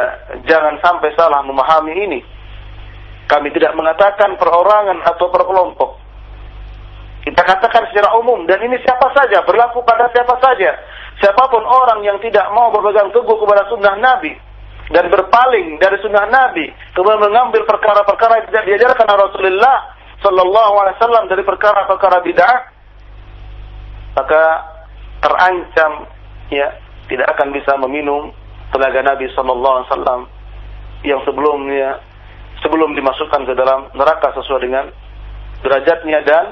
jangan sampai salah memahami ini. Kami tidak mengatakan perorangan atau perkelompok. Kita katakan secara umum dan ini siapa saja berlaku pada siapa saja. Siapa pun orang yang tidak mau berpegang teguh kepada sunnah Nabi dan berpaling dari sunnah Nabi kemudian mengambil perkara-perkara yang tidak diajarkan oleh Rasulullah Shallallahu Alaihi Wasallam dari perkara-perkara bid'ah maka terancam ya tidak akan bisa meminum tenaga Nabi Sallallahu Alaihi Wasallam yang sebelumnya sebelum dimasukkan ke dalam neraka sesuai dengan derajatnya dan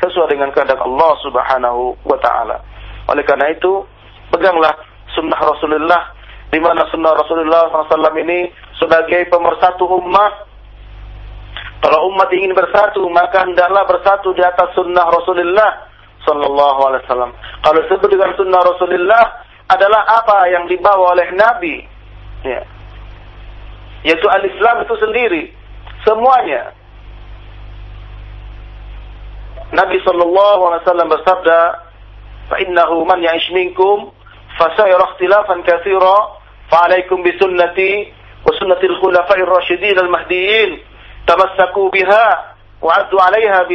sesuai dengan kehendak Allah Subhanahu wa taala. Oleh karena itu, peganglah sunnah Rasulullah di mana sunnah Rasulullah SAW ini sebagai pemersatu umat. Kalau umat ingin bersatu, maka hendaklah bersatu di atas sunnah Rasulullah Sallallahu Alaihi Wasallam. Kalau sebut dengan sunnah Rasulullah adalah apa yang dibawa oleh Nabi, ya. yaitu al-Islam itu sendiri, semuanya. Nabi Sallallahu Alaihi Wasallam bersabda, "Innahu man ya'ish minkum fasayara ikhtilafan katsira, fa'alaikum bisunnati wa sunnati al-khulafa'ir rasyidin al-mahdiyyin, tamassaku biha wa 'addu 'alayha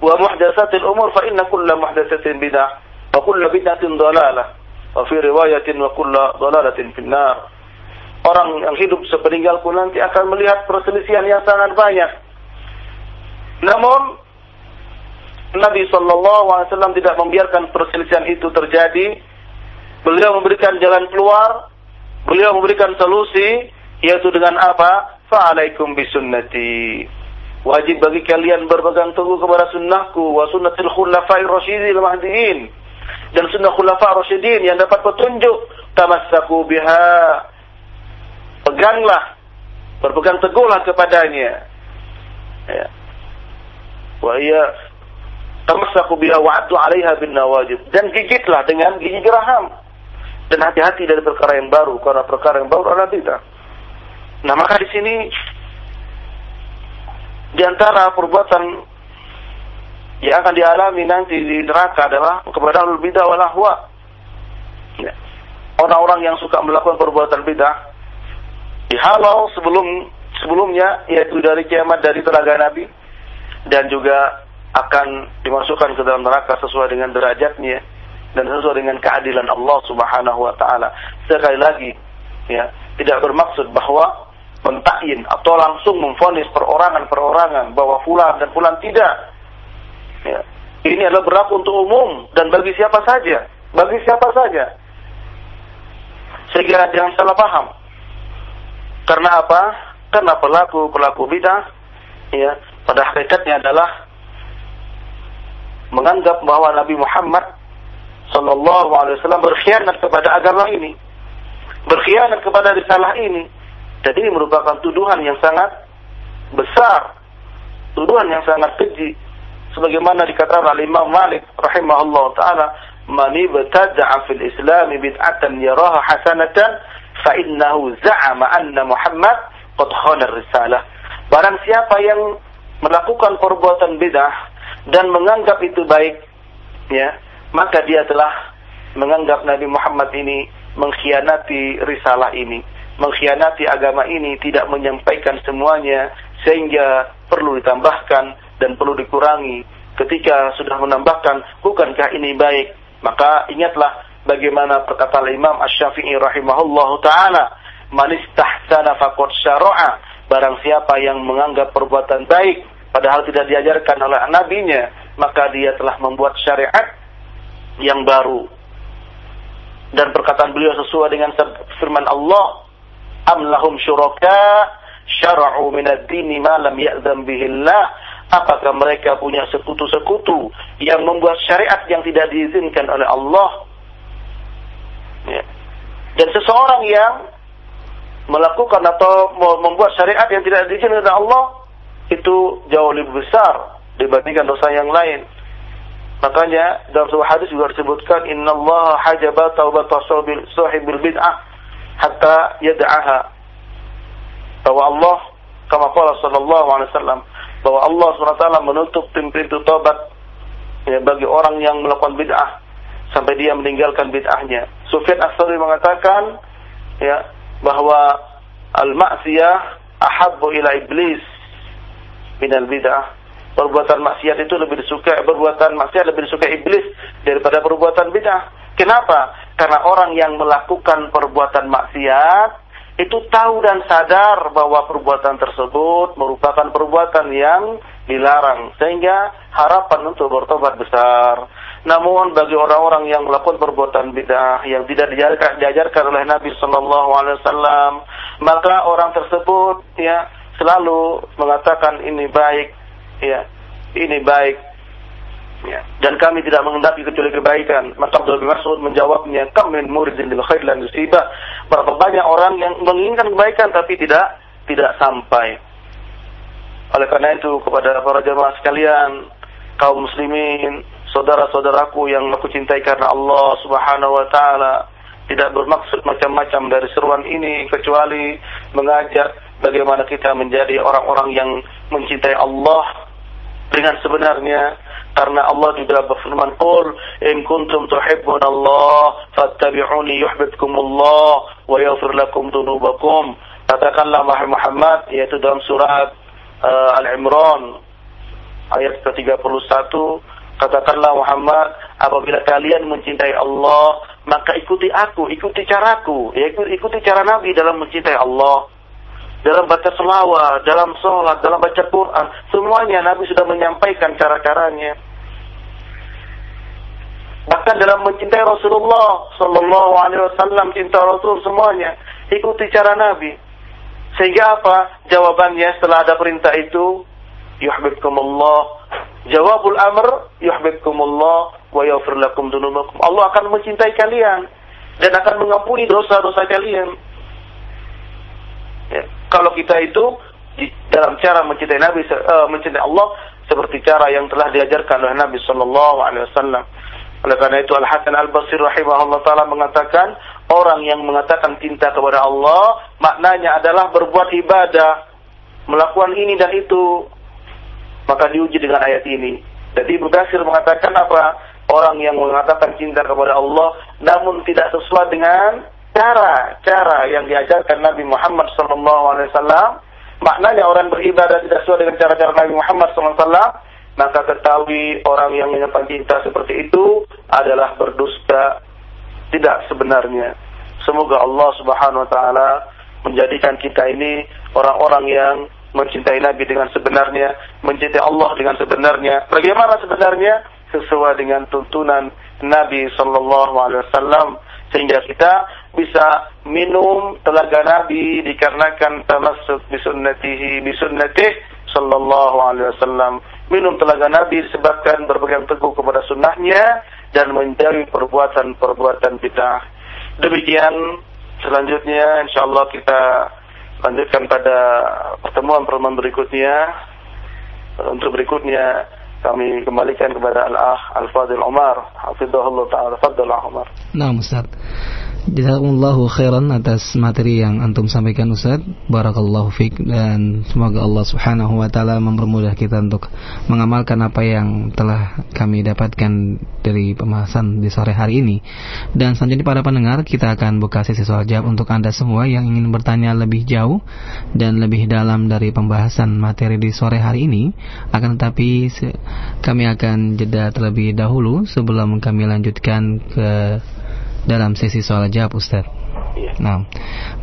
bin nawajid wa iyyakum ومحدثات الأمور فإن كل محدثة بدعة وكل بدعة ضلالة وفي رواية وكل ضلالة في النار Orang yang hidup sepeninggalku nanti akan melihat perselisihan yang sangat banyak. Namun Nabi Shallallahu Alaihi Wasallam tidak membiarkan perselisihan itu terjadi. Beliau memberikan jalan keluar, beliau memberikan solusi, yaitu dengan apa? Fa'alaikum bisunnati Wajib bagi kalian berpegang teguh kepada sunnahku wa sunnatil khulafai rasyidin mahdiin dan sunnah khulafa rasyidin yang dapat petunjuk tamassaku biha. Peganglah berpegang teguhlah kepadanya. Ya. Wa iya tamassaku biha wa'atu 'alaiha bin nawajib. Dan gigitlah dengan gigi geraham. Dan hati-hati dari perkara yang baru karena perkara yang baru adalah tidak nah maka di sini di antara perbuatan yang akan dialami nanti di neraka adalah kepada bidah wal ahwa. Ya. Orang-orang yang suka melakukan perbuatan bidah dihalau sebelum sebelumnya yaitu dari kiamat dari telaga Nabi dan juga akan dimasukkan ke dalam neraka sesuai dengan derajatnya dan sesuai dengan keadilan Allah Subhanahu wa taala. Sekali lagi ya, tidak bermaksud bahwa mentakyin atau langsung memfonis perorangan-perorangan bahwa fulan dan fulan tidak. Ya. Ini adalah berlaku untuk umum dan bagi siapa saja, bagi siapa saja. Sehingga jangan salah paham. Karena apa? Karena pelaku pelaku bidah, ya, pada hakikatnya adalah menganggap bahwa Nabi Muhammad Shallallahu Alaihi Wasallam berkhianat kepada agama ini, berkhianat kepada risalah ini, dan ini merupakan tuduhan yang sangat besar, tuduhan yang sangat keji. Sebagaimana dikatakan oleh Imam Malik rahimahullah taala, "Man ibtada'a fil Islam bid'atan yaraha hasanatan, fa innahu za'ama anna Muhammad qad khana risalah." Barang siapa yang melakukan perbuatan bid'ah dan menganggap itu baik, ya, maka dia telah menganggap Nabi Muhammad ini mengkhianati risalah ini mengkhianati agama ini, tidak menyampaikan semuanya, sehingga perlu ditambahkan dan perlu dikurangi. Ketika sudah menambahkan, bukankah ini baik? Maka ingatlah bagaimana perkataan Imam Ash-Syafi'i rahimahullahu taala, "Man istahsana faqad syara'a." Barang siapa yang menganggap perbuatan baik padahal tidak diajarkan oleh nabinya, maka dia telah membuat syariat yang baru. Dan perkataan beliau sesuai dengan firman Allah, am lahum syuraka syara'u min ad-dini ma lam ya'zam bihillah apakah mereka punya sekutu-sekutu yang membuat syariat yang tidak diizinkan oleh Allah ya. Dan seseorang yang melakukan atau membuat syariat yang tidak diizinkan oleh Allah itu jauh lebih besar dibandingkan dosa yang lain. Makanya dalam sebuah hadis juga disebutkan Inna Allah hajaba taubat sahibil bid'ah hatta yad'aha. Bahwa Allah kama qala sallallahu alaihi wasallam bahwa Allah SWT menutup pintu taubat ya, bagi orang yang melakukan bid'ah sampai dia meninggalkan bid'ahnya. Sufyan Ats-Tsauri mengatakan ya bahwa al-ma'siyah ahabbu ila iblis minal bid'ah perbuatan maksiat itu lebih disukai perbuatan maksiat lebih disukai iblis daripada perbuatan bid'ah. Kenapa? Karena orang yang melakukan perbuatan maksiat itu tahu dan sadar bahwa perbuatan tersebut merupakan perbuatan yang dilarang sehingga harapan untuk bertobat besar. Namun bagi orang-orang yang melakukan perbuatan bid'ah yang tidak diajarkan, oleh Nabi Shallallahu Alaihi Wasallam, maka orang tersebut ya selalu mengatakan ini baik, ya ini baik ya. dan kami tidak mengendaki kecuali kebaikan. Maka Abdul bin Mas'ud menjawabnya kam min muridin lil khair lan yusibah. Berapa banyak orang yang menginginkan kebaikan tapi tidak tidak sampai. Oleh karena itu kepada para jemaah sekalian kaum muslimin saudara-saudaraku yang aku cintai karena Allah Subhanahu wa taala tidak bermaksud macam-macam dari seruan ini kecuali mengajak bagaimana kita menjadi orang-orang yang mencintai Allah dengan sebenarnya karena Allah juga berfirman qul in kuntum tuhibbun Allah fattabi'uni yuhibbukumullah wa yaghfir lakum dhunubakum katakanlah Muhammad yaitu dalam surat uh, Al-Imran ayat ke-31 katakanlah Muhammad apabila kalian mencintai Allah maka ikuti aku ikuti caraku. Ya ikuti cara Nabi dalam mencintai Allah dalam baca selawat, dalam sholat, dalam baca Quran, semuanya Nabi sudah menyampaikan cara-caranya. Bahkan dalam mencintai Rasulullah Sallallahu Alaihi Wasallam, cinta Rasul semuanya ikuti cara Nabi. Sehingga apa? Jawabannya setelah ada perintah itu, yuhibbukumullah. Jawabul amr, yuhibbukumullah wa yaghfir lakum dunubakum. Allah akan mencintai kalian dan akan mengampuni dosa-dosa kalian. Ya. Kalau kita itu dalam cara mencintai Nabi, uh, mencintai Allah seperti cara yang telah diajarkan oleh Nabi Shallallahu Alaihi Wasallam. Oleh karena itu Al Hasan Al Basir rahimahullah taala mengatakan orang yang mengatakan cinta kepada Allah maknanya adalah berbuat ibadah, melakukan ini dan itu, maka diuji dengan ayat ini. Jadi Ibnu Katsir mengatakan apa? Orang yang mengatakan cinta kepada Allah namun tidak sesuai dengan cara-cara yang diajarkan Nabi Muhammad SAW, maknanya orang beribadah tidak sesuai dengan cara-cara Nabi Muhammad SAW, maka ketahui orang yang menyimpan cinta seperti itu adalah berdusta tidak sebenarnya. Semoga Allah Subhanahu wa taala menjadikan kita ini orang-orang yang mencintai Nabi dengan sebenarnya, mencintai Allah dengan sebenarnya. Bagaimana sebenarnya? Sesuai dengan tuntunan Nabi sallallahu alaihi wasallam sehingga kita bisa minum telaga Nabi dikarenakan termasuk bisunnatihi bisunnatih sallallahu alaihi wasallam. Minum telaga Nabi disebabkan berpegang teguh kepada sunnahnya dan menjauhi perbuatan-perbuatan bid'ah. Demikian selanjutnya insyaallah kita lanjutkan pada pertemuan-pertemuan berikutnya. Untuk berikutnya kami kembalikan kepada Al-Ah Al-Fadil Umar Hafizahullah Ta'ala. Fadil Umar Nah Ustaz Jazakumullahu khairan atas materi yang antum sampaikan Ustaz. Barakallahu fiqh Dan semoga Allah subhanahu wa ta'ala mempermudah kita untuk mengamalkan apa yang telah kami dapatkan dari pembahasan di sore hari ini. Dan selanjutnya para pendengar kita akan buka sesi soal jawab untuk anda semua yang ingin bertanya lebih jauh Dan lebih dalam dari pembahasan materi di sore hari ini. Akan tetapi kami akan jeda terlebih dahulu sebelum kami lanjutkan ke dalam sesi soal jawab Ustaz. Iya. Nah,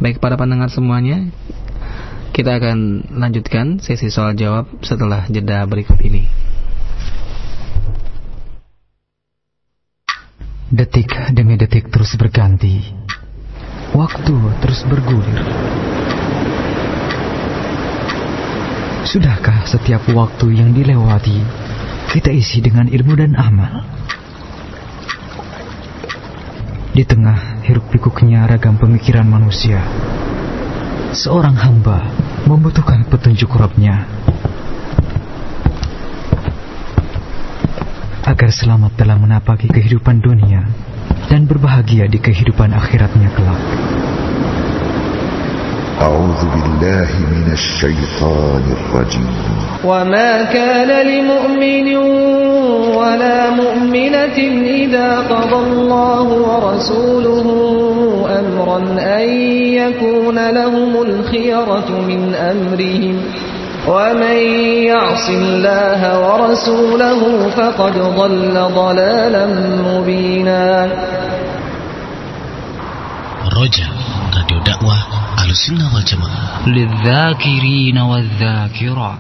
baik para pendengar semuanya, kita akan lanjutkan sesi soal jawab setelah jeda berikut ini. Detik demi detik terus berganti. Waktu terus bergulir. Sudahkah setiap waktu yang dilewati kita isi dengan ilmu dan amal? Di tengah hiruk pikuknya ragam pemikiran manusia, seorang hamba membutuhkan petunjuk Robnya agar selamat dalam menapaki kehidupan dunia dan berbahagia di kehidupan akhiratnya kelak. أعوذ بالله من الشيطان الرجيم. وما كان لمؤمن ولا مؤمنة إذا قضى الله ورسوله أمرا أن يكون لهم الخيرة من أمرهم. ومن يعص الله ورسوله فقد ضل ضلالا مبينا. رجع Radio Dakwah Ahlussunnah wal Jamaah. Lidzakirina wadzakirat.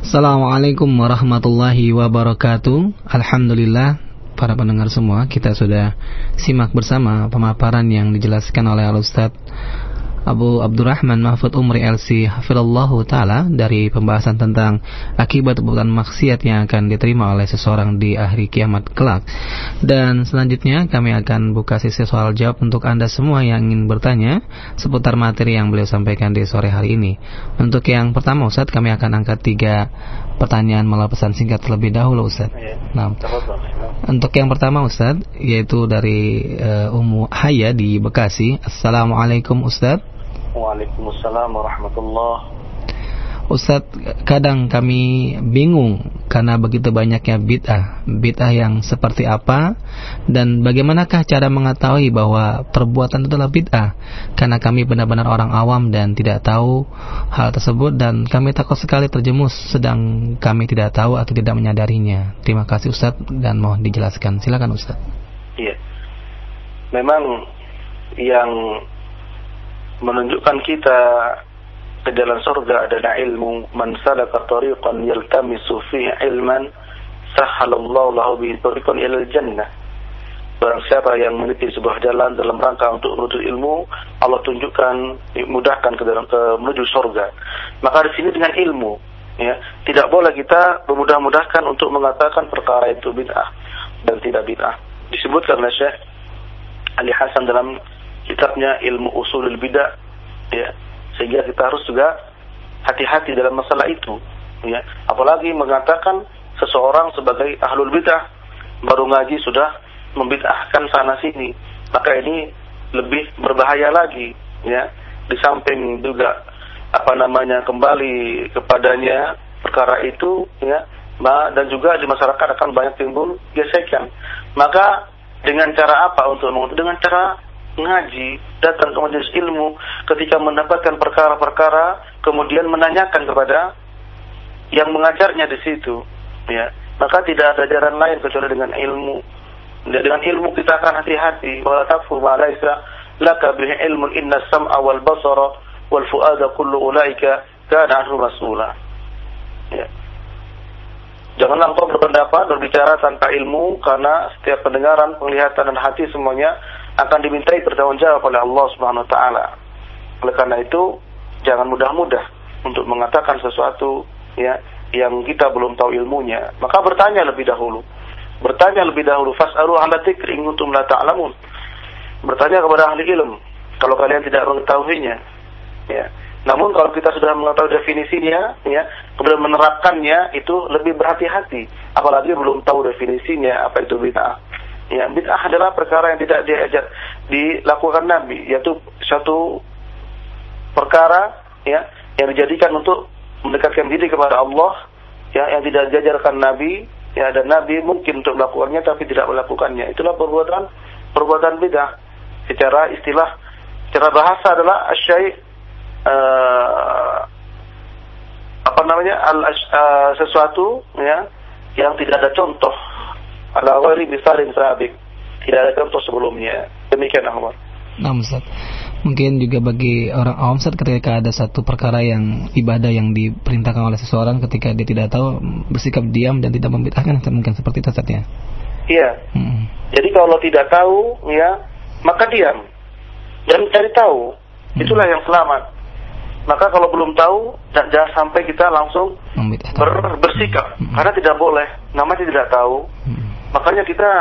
Assalamualaikum warahmatullahi wabarakatuh. Alhamdulillah para pendengar semua, kita sudah simak bersama pemaparan yang dijelaskan oleh Al Ustaz Abu Abdurrahman Mahfud Umri LC Hafidallahu Ta'ala dari pembahasan tentang akibat perbuatan maksiat yang akan diterima oleh seseorang di akhir kiamat kelak. Dan selanjutnya kami akan buka sesi soal jawab untuk Anda semua yang ingin bertanya seputar materi yang beliau sampaikan di sore hari ini. Untuk yang pertama Ustadz kami akan angkat tiga pertanyaan melalui pesan singkat terlebih dahulu Ustadz. Nah, untuk yang pertama Ustadz yaitu dari uh, Ummu Haya di Bekasi. Assalamualaikum Ustadz. Waalaikumsalam warahmatullah. Ustadz, kadang kami bingung karena begitu banyaknya bid'ah. Bid'ah yang seperti apa dan bagaimanakah cara mengetahui bahwa perbuatan itu adalah bid'ah? Karena kami benar-benar orang awam dan tidak tahu hal tersebut dan kami takut sekali terjemus sedang kami tidak tahu atau tidak menyadarinya. Terima kasih Ustadz dan mohon dijelaskan. Silakan Ustadz. Iya. Memang yang menunjukkan kita ke dalam surga adalah ilmu man salaka tariqan yaltamisu fihi ilman sahhalallahu lahu bihi tariqan ilal jannah Barang siapa yang meniti sebuah jalan dalam rangka untuk menuntut ilmu, Allah tunjukkan, mudahkan ke dalam ke menuju surga. Maka di sini dengan ilmu, ya, tidak boleh kita memudah-mudahkan untuk mengatakan perkara itu bid'ah dan tidak bid'ah. Disebutkan oleh Syekh Ali Hasan dalam kitabnya ilmu usulul bidah ya. Sehingga kita harus juga hati-hati dalam masalah itu ya. Apalagi mengatakan seseorang sebagai ahlul bidah baru ngaji sudah membid'ahkan sana sini maka ini lebih berbahaya lagi ya. Di samping juga apa namanya kembali kepadanya perkara itu ya dan juga di masyarakat akan banyak timbul gesekan. Maka dengan cara apa untuk dengan cara ngaji, datang ke majelis ilmu, ketika mendapatkan perkara-perkara, kemudian menanyakan kepada yang mengajarnya di situ, ya. Maka tidak ada jalan lain kecuali dengan ilmu. Dengan ilmu kita akan hati-hati. Wala takfu ma laka bihi ilmun inna sam'a wal basara wal fuada kullu ulaika kana anhu rasula. Ya. Janganlah engkau berpendapat berbicara tanpa ilmu karena setiap pendengaran, penglihatan dan hati semuanya akan dimintai bertanggung jawab oleh Allah Subhanahu wa taala. Oleh karena itu, jangan mudah-mudah untuk mengatakan sesuatu ya yang kita belum tahu ilmunya. Maka bertanya lebih dahulu. Bertanya lebih dahulu fas'alu ahla dzikri in kuntum la ta'lamun. Bertanya kepada ahli ilmu kalau kalian tidak mengetahuinya. Ya. Namun kalau kita sudah mengetahui definisinya, ya, kemudian menerapkannya itu lebih berhati-hati. Apalagi belum tahu definisinya apa itu bid'ah. Ya, bid'ah adalah perkara yang tidak diajar dilakukan Nabi, yaitu satu perkara ya yang dijadikan untuk mendekatkan diri kepada Allah ya yang tidak diajarkan Nabi ya dan Nabi mungkin untuk melakukannya tapi tidak melakukannya. Itulah perbuatan perbuatan bid'ah. Secara istilah secara bahasa adalah asyai uh, apa namanya al uh, sesuatu ya yang tidak ada contoh ala ghairi misalin sabik. Tidak ada contoh sebelumnya. Demikian Ahmad. Nah, Ustaz. Mungkin juga bagi orang awam Ustaz ketika ada satu perkara yang ibadah yang diperintahkan oleh seseorang ketika dia tidak tahu bersikap diam dan tidak membid'ahkan mungkin seperti itu Ustaz ya. Iya. Hmm. Jadi kalau tidak tahu ya, maka diam. Dan cari tahu. Hmm. Itulah yang selamat. Maka kalau belum tahu jangan sampai kita langsung ber, bersikap hmm. karena tidak boleh. Namanya tidak tahu. Hmm Makanya kita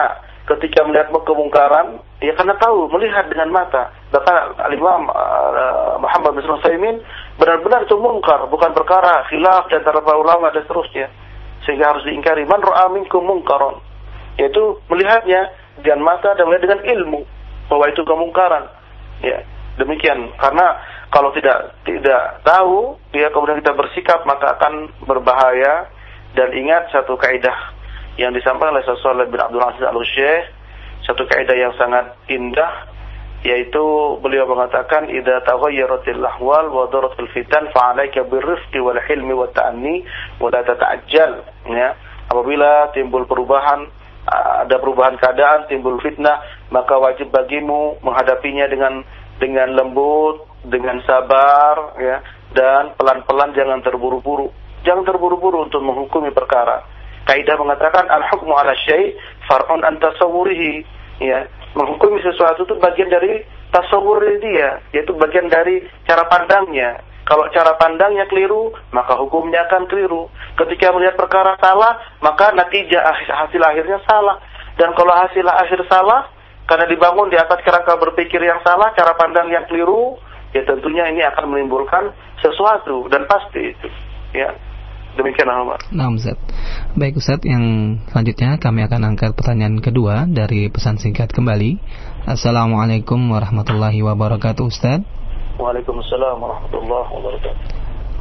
ketika melihat kemungkaran, ya karena tahu melihat dengan mata. Bahkan Al-Imam uh, Muhammad bin Sulaiman benar-benar itu mungkar, bukan perkara khilaf antara para ulama dan seterusnya. Sehingga harus diingkari. Man ra'a minkum mungkaron. Yaitu melihatnya dengan mata dan melihat dengan ilmu bahwa itu kemungkaran. Ya, demikian. Karena kalau tidak tidak tahu, ya kemudian kita bersikap maka akan berbahaya dan ingat satu kaidah yang disampaikan oleh Syaikh bin Abdul Aziz Al-Syekh satu kaidah yang sangat indah yaitu beliau mengatakan idza taghayyaratil ahwal wa daratil fitan fa 'alaika birrifqi wal hilmi wat ta'anni wa la tata'ajjal. Ya apabila timbul perubahan ada perubahan keadaan timbul fitnah maka wajib bagimu menghadapinya dengan dengan lembut dengan sabar ya dan pelan-pelan jangan terburu-buru. Jangan terburu-buru untuk menghukumi perkara kaidah mengatakan al-hukmu ala syai' far'un an tasawwurihi. Ya menghukumi sesuatu itu bagian dari tasawur dia yaitu bagian dari cara pandangnya. Kalau cara pandangnya keliru maka hukumnya akan keliru. Ketika melihat perkara salah maka natijah hasil akhirnya salah. Dan kalau hasil akhir salah karena dibangun di atas kerangka berpikir yang salah cara pandang yang keliru ya tentunya ini akan menimbulkan sesuatu dan pasti itu. Ya Demikian Ahmad. Nah, Ustaz. Baik Ustaz, yang selanjutnya kami akan angkat pertanyaan kedua dari pesan singkat kembali. Assalamualaikum warahmatullahi wabarakatuh Ustaz. Waalaikumsalam warahmatullahi wabarakatuh.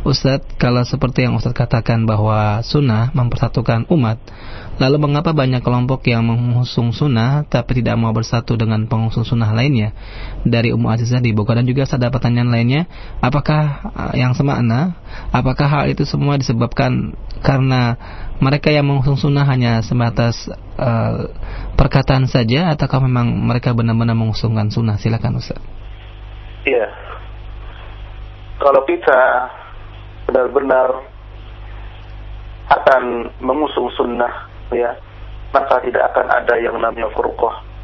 Ustadz, kalau seperti yang Ustadz katakan bahwa sunnah mempersatukan umat, lalu mengapa banyak kelompok yang mengusung sunnah tapi tidak mau bersatu dengan pengusung sunnah lainnya? Dari Ummu Azizah di Bogor dan juga ada pertanyaan lainnya, apakah eh, yang semakna? Apakah hal itu semua disebabkan karena mereka yang mengusung sunnah hanya sebatas uh, perkataan saja ataukah memang mereka benar-benar mengusungkan sunnah? Silakan Ustaz. Iya. Kalau kita benar-benar akan mengusung sunnah ya maka tidak akan ada yang namanya furqah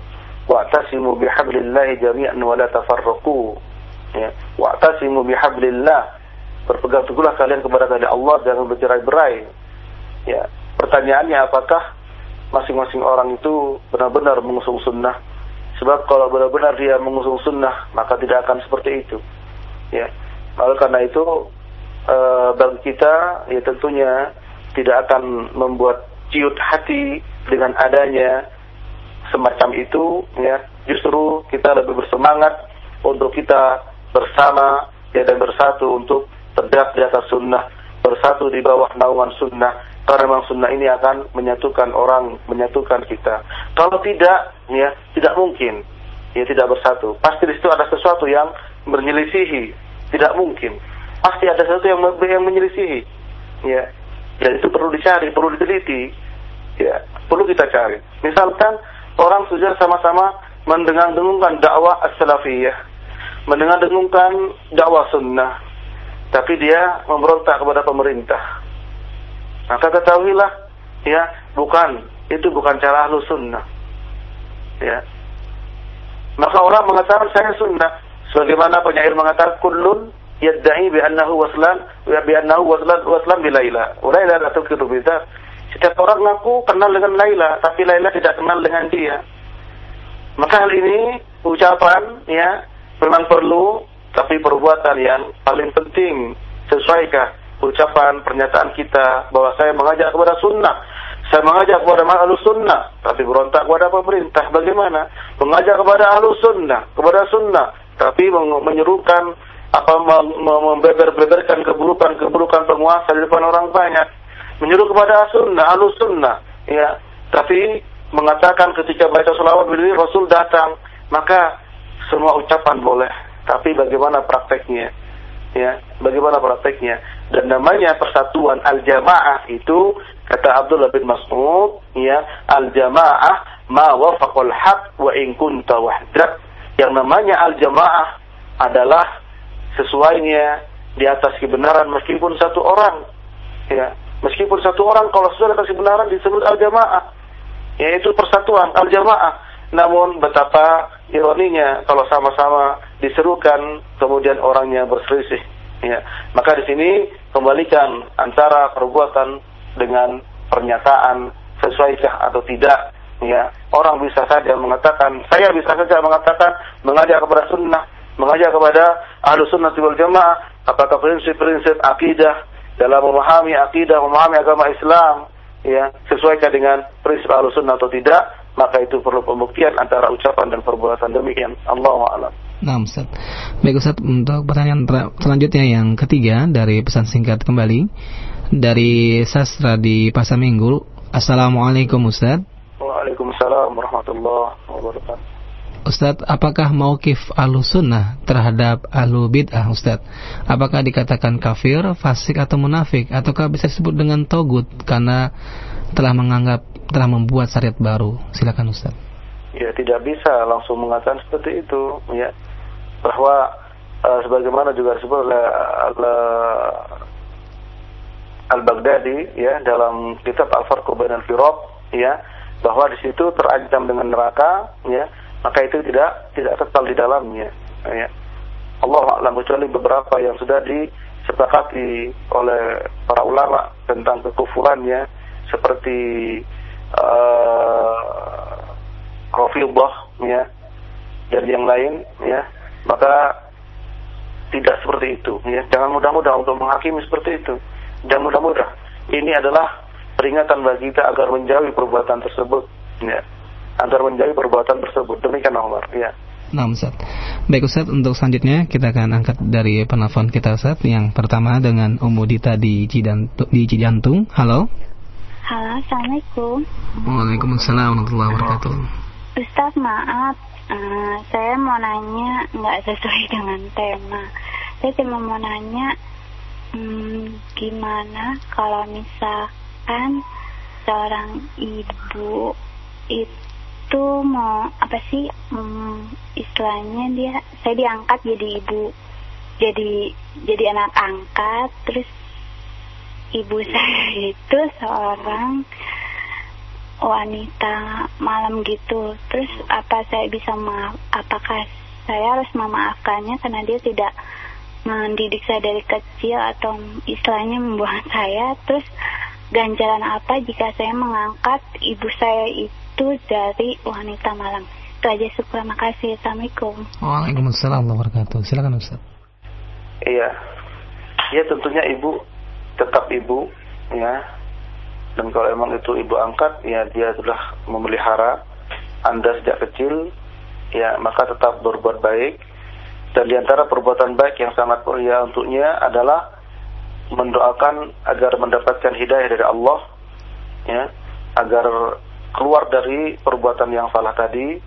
wa'tasimu bihablillahi jami'an wa la tafarraqu. Ya wa'tasimu bihablillah. Berpegang teguhlah kalian kepada tali Allah jangan bercerai-berai. Ya pertanyaannya apakah masing-masing orang itu benar-benar mengusung sunnah? Sebab kalau benar-benar dia mengusung sunnah maka tidak akan seperti itu. Ya oleh karena itu e, bagi kita ya tentunya tidak akan membuat ciut hati dengan adanya semacam itu ya. Justru kita lebih bersemangat untuk kita bersama ya dan bersatu untuk tegak di atas sunnah bersatu di bawah naungan sunnah karena memang sunnah ini akan menyatukan orang menyatukan kita. Kalau tidak ya tidak mungkin ya tidak bersatu. Pasti di situ ada sesuatu yang menyelisihi tidak mungkin. Pasti ada sesuatu yang yang menyelisihi ya. Dan itu perlu dicari perlu diteliti ya perlu kita cari. Misalkan orang sudah sama-sama mendengar-dengungkan dakwah as-salafiyah mendengar-dengungkan dakwah sunnah tapi dia memberontak kepada pemerintah. Maka ketahuilah ya bukan itu bukan cara ahlu sunnah. Ya. Maka orang mengatakan saya sunnah. Sebagaimana penyair mengatakan kullun yadda'i bi annahu waslan bi annahu waslan waslan bi Laila. Laila la tukiru bidzat. Setiap orang ngaku kenal dengan Laila, tapi Laila tidak kenal dengan dia. Maka hal ini ucapan ya memang perlu, tapi perbuatan yang paling penting. Sesuaikah ucapan pernyataan kita bahwa saya mengajak kepada sunnah saya mengajak kepada ahlu sunnah tapi berontak kepada pemerintah? Bagaimana? Mengajak kepada ahlu sunnah kepada sunnah tapi menyerukan apa membeber-beberkan keburukan-keburukan penguasa di depan orang banyak menyuruh kepada sunnah alus sunnah. Ya tapi mengatakan ketika baca salawat berdiri Rasul datang maka semua ucapan boleh. Tapi bagaimana prakteknya? Ya bagaimana prakteknya? Dan namanya persatuan al jamaah itu kata Abdullah bin Mas'ud ya al jamaah ma wafaqal haq wa in kunta wahdak yang namanya al jamaah adalah sesuainya di atas kebenaran meskipun satu orang. Ya meskipun satu orang kalau sudah atas kebenaran disebut al-jamaah. Yaitu persatuan al-jamaah. Namun betapa ironinya kalau sama-sama diserukan kemudian orangnya berselisih. Ya. Maka di sini kembalikan antara perbuatan dengan pernyataan sesuaikah atau tidak. Ya. Orang bisa saja mengatakan saya bisa saja mengatakan mengajak kepada sunnah mengajak kepada ahlu sunnah wal jamaah. Apakah prinsip-prinsip akidah dalam memahami akidah memahami agama Islam ya sesuaikan dengan prinsip ahlu sunnah atau tidak maka itu perlu pembuktian antara ucapan dan perbuatan demikian Allah alam Nah, Ustaz. Baik Ustaz, untuk pertanyaan selanjutnya yang ketiga dari pesan singkat kembali dari sastra di Pasar Minggu. Assalamualaikum Ustaz. Waalaikumsalam warahmatullahi wabarakatuh. Ustadz, apakah mauqif ahlu sunnah terhadap ahlu bid'ah Ustadz? Apakah dikatakan kafir, fasik atau munafik? Ataukah bisa disebut dengan togut karena telah menganggap, telah membuat syariat baru? Silakan Ustadz. Ya tidak bisa langsung mengatakan seperti itu ya bahwa uh, sebagaimana juga disebut oleh Al-Baghdadi ya dalam kitab Al-Farqu Bainal Firaq ya bahwa di situ terancam dengan neraka ya maka itu tidak tidak kekal di dalamnya. Ya. Allah alam kecuali beberapa yang sudah disepakati oleh para ulama tentang kekufurannya seperti uh, Rafidhah ya dan yang lain ya. Maka tidak seperti itu ya. Jangan mudah-mudah untuk menghakimi seperti itu. Jangan mudah-mudah. Ini adalah peringatan bagi kita agar menjauhi perbuatan tersebut ya agar menjauhi perbuatan tersebut. Demikian Umar ya Nah Ustaz. Baik Ustaz untuk selanjutnya kita akan angkat dari penelpon kita Ustaz. Yang pertama dengan Umu Dita di, Cidantu, di Cijantung. Halo. Halo Assalamualaikum. Waalaikumsalam warahmatullahi wabarakatuh. Ustaz maaf. Uh, Saya mau nanya nggak sesuai dengan tema. Saya cuma mau nanya hmm, Gimana kalau misalkan Seorang ibu itu itu mau apa sih hmm, istilahnya dia saya diangkat jadi ibu jadi jadi anak angkat terus ibu <laughs> saya itu seorang wanita malam gitu. Terus apa saya bisa maaf apakah saya harus memaafkannya karena dia tidak mendidik saya dari kecil atau istilahnya membuang <laughs> saya? Terus ganjaran apa jika saya mengangkat ibu saya itu itu dari wanita malam. Itu aja syukur. Makasih. Assalamualaikum. Waalaikumsalam warahmatullahi wabarakatuh. Silakan Ustaz. Iya. Ya tentunya ibu tetap ibu ya. Dan kalau emang itu ibu angkat ya dia sudah memelihara Anda sejak kecil ya maka tetap berbuat baik. Dan di antara perbuatan baik yang sangat mulia untuknya adalah mendoakan agar mendapatkan hidayah dari Allah ya agar keluar dari perbuatan yang salah tadi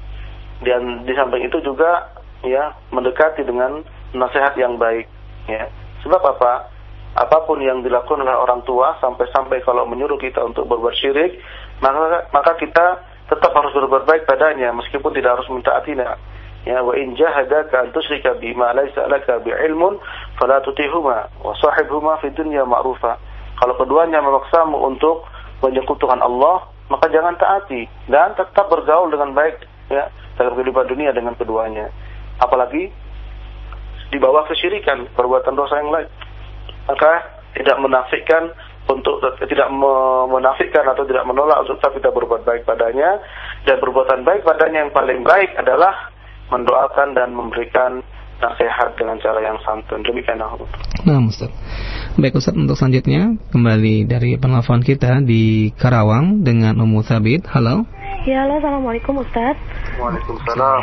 dan di samping itu juga ya mendekati dengan nasihat yang baik ya. Sebab apa? Apa pun yang dilakukan oleh orang tua sampai-sampai kalau menyuruh kita untuk berbuat syirik maka maka kita tetap harus berbuat baik padanya meskipun tidak harus minta atina. Ya wa in jahadaka an tusyrika bima laysa laka bi'ilmun fala tutihuma wa sahibhuma fi dunya ma'rufa. Kalau keduanya memaksamu untuk menyekutukan Allah maka jangan taati dan tetap bergaul dengan baik ya dalam kehidupan dunia dengan keduanya. Apalagi di bawah kesyirikan, perbuatan dosa yang lain. Maka tidak menafikan untuk tidak menafikan atau tidak menolak untuk tetap kita berbuat baik padanya dan perbuatan baik padanya yang paling baik adalah mendoakan dan memberikan nasihat dengan cara yang santun. Demikian Allah. Nah, Ustaz. Baik Ustaz, untuk selanjutnya kembali dari penelpon kita di Karawang dengan Umu Sabit. Halo. Ya, halo, assalamualaikum Ustaz. Waalaikumsalam.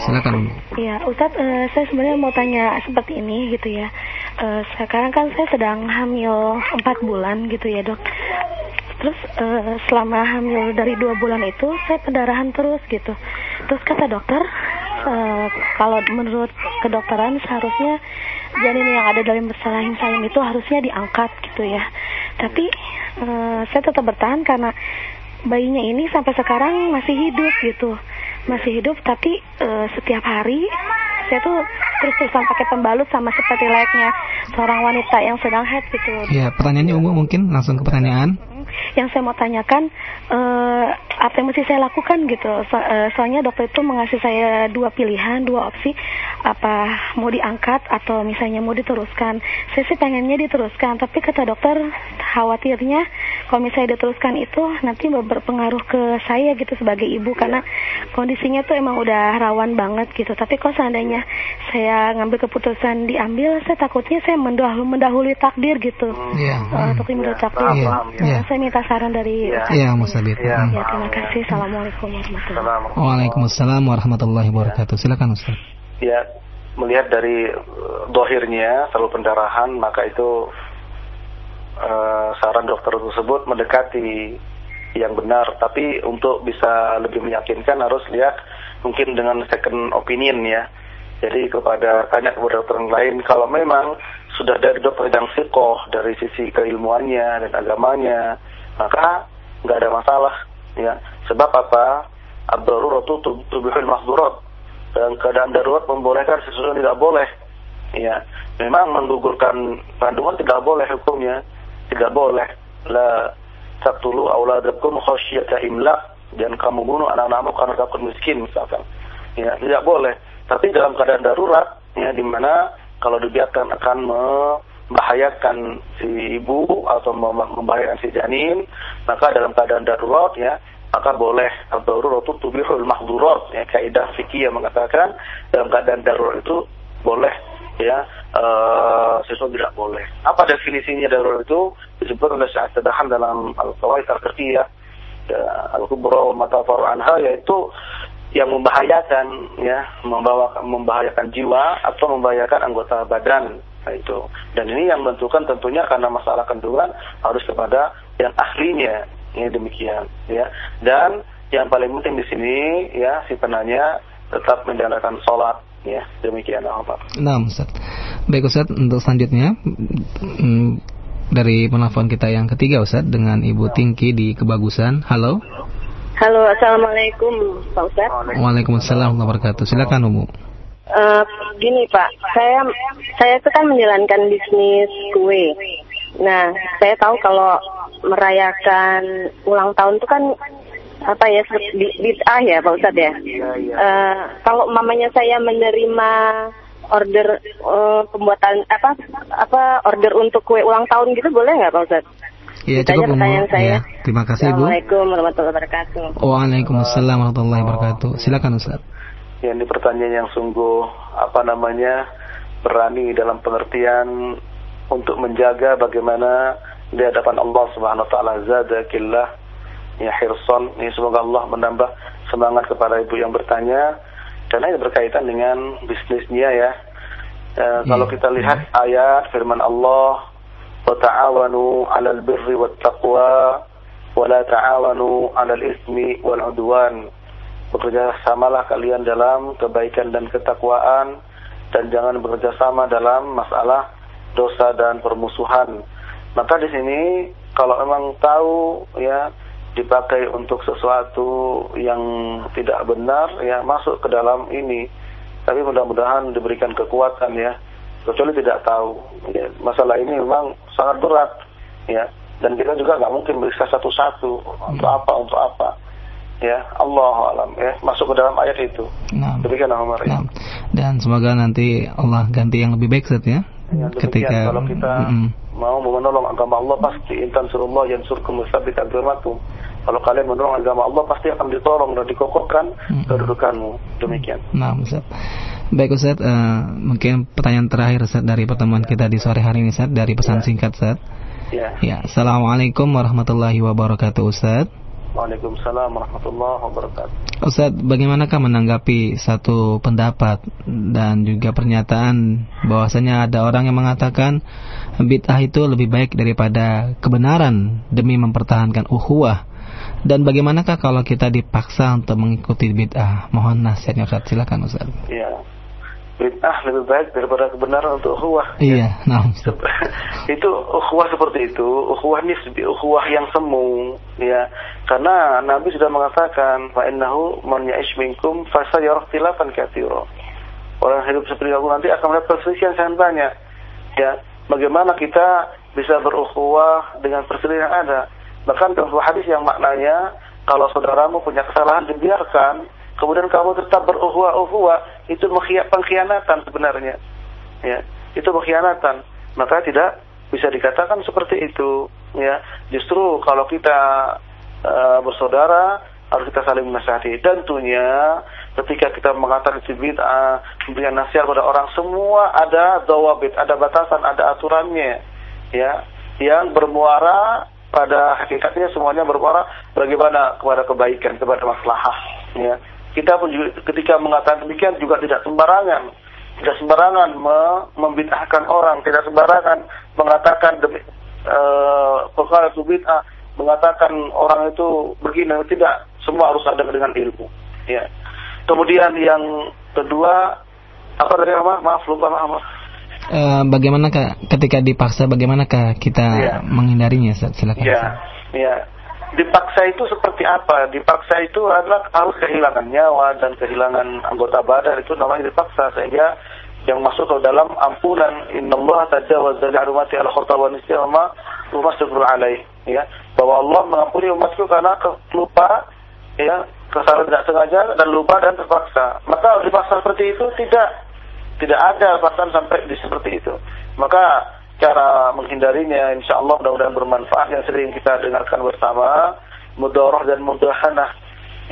Silakan. Ya, Ustaz, uh, saya sebenarnya mau tanya seperti ini gitu ya. Uh, sekarang kan saya sedang hamil 4 bulan gitu ya dok. Terus uh, selama hamil dari dua bulan itu saya pendarahan terus gitu. Terus kata dokter, uh, kalau menurut kedokteran seharusnya janin yang ada dalam bersalahin saya itu harusnya diangkat gitu ya. Tapi uh, saya tetap bertahan karena bayinya ini sampai sekarang masih hidup gitu. Masih hidup tapi uh, setiap hari saya tuh terus-terusan pakai pembalut sama seperti layaknya seorang wanita yang sedang head gitu. Ya, pertanyaannya umum mungkin langsung ke pertanyaan yang saya mau tanyakan uh, apa yang mesti saya lakukan gitu so, uh, soalnya dokter itu mengasih saya dua pilihan dua opsi apa mau diangkat atau misalnya mau diteruskan. Saya sih pengennya diteruskan, tapi kata dokter khawatirnya kalau misalnya diteruskan itu nanti berpengaruh ke saya gitu sebagai ibu karena kondisinya tuh emang udah rawan banget gitu. Tapi kalau seandainya saya ngambil keputusan diambil, saya takutnya saya mendahului, mendahului takdir gitu. Iya. Uh, takdir mendahului takdir. Iya. Nah, Iya. Saya minta saran dari Iya. Ustaz. Iya, Musabit. Iya. Hmm. Ya, terima kasih. Assalamualaikum warahmatullahi wabarakatuh. Waalaikumsalam warahmatullahi wabarakatuh. Silakan Ustaz. Ya, melihat dari eh, dohirnya selalu pendarahan, maka itu eh, saran dokter tersebut mendekati yang benar. Tapi untuk bisa lebih meyakinkan harus lihat mungkin dengan second opinion ya. Jadi kepada tanya kepada dokter yang lain, kalau memang sudah dari dokter yang sikoh dari sisi keilmuannya dan agamanya, maka nggak ada masalah ya. Sebab apa? Ad-daruratu tubihul mahdurat dalam keadaan darurat membolehkan sesuatu yang tidak boleh. Ya, memang menggugurkan kandungan tidak boleh hukumnya, tidak boleh. La taqtulu auladakum khasyata imlaq. Jangan kamu bunuh anak-anakmu karena takut miskin misalkan. Ya, tidak boleh. Tapi dalam keadaan darurat, ya, di mana kalau dibiarkan akan membahayakan si ibu atau mem- membahayakan si janin, maka dalam keadaan darurat, ya, maka boleh ad-daruratu tubihul mahdurat ya kaidah fikih yang mengatakan dalam keadaan darurat itu boleh ya eh sesuatu tidak boleh. Apa definisinya darurat itu? Disebut oleh Syekh Sadahan dalam al-qawaid al-fiqhiyah ya, al-kubra wa matafaru anha yaitu yang membahayakan ya membawa membahayakan jiwa atau membahayakan anggota badan Nah, itu dan ini yang menentukan tentunya karena masalah kandungan harus kepada yang ahlinya ini demikian ya dan yang paling penting di sini ya si penanya tetap menjalankan sholat ya demikian Pak. Nah, Ustaz. Baik Ustaz, untuk selanjutnya mm, dari penelpon kita yang ketiga Ustaz dengan Ibu Tingki di Kebagusan. Halo. Halo, assalamualaikum Pak Ustaz. Waalaikumsalam warahmatullahi wabarakatuh. Silakan Umu. Eh, gini Pak, saya saya itu kan menjalankan bisnis kue. Nah, saya tahu kalau merayakan ulang tahun itu kan apa ya bid'ah ya Pak Ustadz ya. Eh, kalau mamanya saya menerima order eh, pembuatan apa apa order untuk kue ulang tahun gitu boleh nggak Pak Ustadz? Iya, cukup pertanyaan saya. Ya, terima kasih Ibu. Assalamualaikum warahmatullahi wabarakatuh. Waalaikumsalam warahmatullahi wabarakatuh. Silakan Ustaz. Ya, ini pertanyaan yang sungguh apa namanya berani dalam pengertian untuk menjaga bagaimana di hadapan Allah Subhanahu wa taala. Zadakillah. Ya hirson. Ini semoga Allah menambah semangat kepada ibu yang bertanya. Karena ini berkaitan dengan bisnisnya ya. Eh, Kalau kita lihat ayat firman Allah wa ta'awanu 'alal birri wat taqwa wa la ta'awanu 'alal ismi wal 'udwan bekerja samalah kalian dalam kebaikan dan ketakwaan dan jangan bekerja sama dalam masalah dosa dan permusuhan. Maka di sini kalau memang tahu ya dipakai untuk sesuatu yang tidak benar ya masuk ke dalam ini. Tapi mudah-mudahan diberikan kekuatan ya. Kecuali tidak tahu. Ya, masalah ini memang sangat berat ya. Dan kita juga nggak mungkin bisa satu-satu untuk apa untuk apa ya Allah alam ya masuk ke dalam ayat itu Nah, demikian Umar ya. nah. Dan semoga nanti Allah ganti yang lebih baik Ustaz ya. Ya. Ketika kalau kita Mm-mm. mau menolong agama Allah pasti intan surullah yang surkum musabit agamakum kalau kalian menolong agama Allah pasti akan ditolong dan dikokohkan Mm-mm. kedudukanmu demikian Nah, Ustaz. Baik Ustaz, eh, mungkin pertanyaan terakhir Ustaz dari pertemuan kita di sore hari ini Ustaz dari pesan singkat Ustaz. ya Ya, Assalamualaikum warahmatullahi wabarakatuh Ustaz. Waalaikumsalam warahmatullahi wabarakatuh Ustaz, bagaimanakah menanggapi satu pendapat dan juga pernyataan bahwasanya ada orang yang mengatakan bid'ah itu lebih baik daripada kebenaran demi mempertahankan ukhuwah. Dan bagaimanakah kalau kita dipaksa untuk mengikuti bid'ah? Mohon nasihatnya Ustaz, silakan Ustaz. ya bid'ah lebih baik daripada kebenaran untuk ukhuwah. Iya, nah <laughs> Ustaz. itu ukhuwah seperti itu ukhuwah nisbi ukhuwah yang semu ya. Karena Nabi sudah mengatakan fa innahu man ya'ish minkum fa sayara ikhtilafan katsira. Orang hidup seperti aku nanti akan melihat perselisihan sangat banyak. Ya bagaimana kita bisa berukhuwah dengan perselisihan yang ada. Bahkan dalam hadis yang maknanya kalau saudaramu punya kesalahan dibiarkan kemudian kamu tetap beruhwa-uhwa, itu pengkhianatan sebenarnya. Ya, itu pengkhianatan. Maka tidak bisa dikatakan seperti itu. Ya, justru kalau kita uh, bersaudara harus kita saling menasihati. Tentunya ketika kita mengatakan itu bid'ah, memberikan nasihat kepada orang semua ada dawabit, ada batasan, ada aturannya. Ya, yang bermuara pada hakikatnya semuanya bermuara bagaimana kepada kebaikan, kepada maslahah. Ya. Kita pun juga, ketika mengatakan demikian juga tidak sembarangan, tidak sembarangan me membid'ahkan orang, tidak sembarangan mengatakan demi uh, perkara itu bid'ah, mengatakan orang itu begini, tidak semua harus ada dengan ilmu. Ya. Kemudian yang kedua apa tadi apa? Maaf lupa maaf. Uh, bagaimana ketika dipaksa bagaimanakah kita ya. menghindarinya silakan ya ya dipaksa itu seperti apa? Dipaksa itu adalah harus kehilangan nyawa dan kehilangan anggota badan. Itu namanya dipaksa sehingga yang masuk ke dalam ampunan innallaha tajawaza li umati al khata wa nisyan ma alaih. Ya bahwa Allah mengampuni umatku karena lupa ya kesalahan tidak sengaja dan lupa dan terpaksa. Maka dipaksa seperti itu tidak tidak ada bahkan sampai di seperti itu. Maka cara menghindarinya insya Allah mudah-mudahan bermanfaat. Yang sering kita dengarkan bersama mudoroh dan mudahanah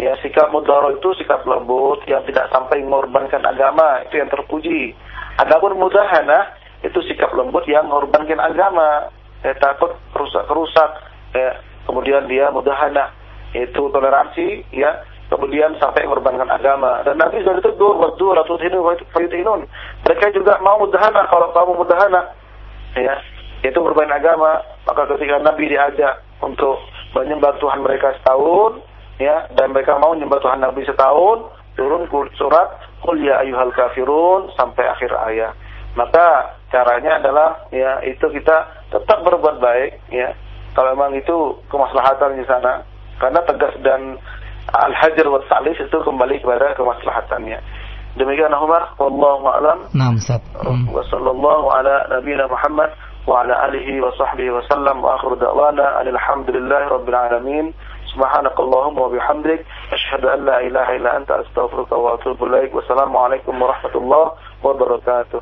ya sikap mudoroh itu sikap lembut yang tidak sampai mengorbankan agama. Itu yang terpuji. Adapun mudahanah itu sikap lembut yang mengorbankan agama. Ya, takut rusak rusak ya, kemudian dia mudahanah itu toleransi ya. Kemudian sampai mengorbankan agama. Dan Nabi sudah ditegur, waddu la tudhinu fayudhinun. Mereka juga mau mudahana kalau kamu mudahana. Ya, itu bermain agama. Maka ketika Nabi diajak untuk menyembah Tuhan mereka setahun, ya, dan mereka mau menyembah Tuhan Nabi setahun, turun surat Qul ya kafirun sampai akhir ayat. Maka caranya adalah ya itu kita tetap berbuat baik ya. Kalau memang itu kemaslahatan di sana karena tegas dan al-hajar wa ta'lif itu kembali kepada kemaslahatannya. Demikian Umar, wallahu a'lam. Naam, Ustaz. Hmm. Wa sallallahu ala nabiyina Muhammad wa ala alihi wa sahbihi wa sallam wa akhiru da'wana alhamdulillahi rabbil alamin. Subhanakallahumma wa bihamdik asyhadu an la ilaha illa anta astaghfiruka wa atubu ilaik. Wassalamu alaikum warahmatullahi wabarakatuh.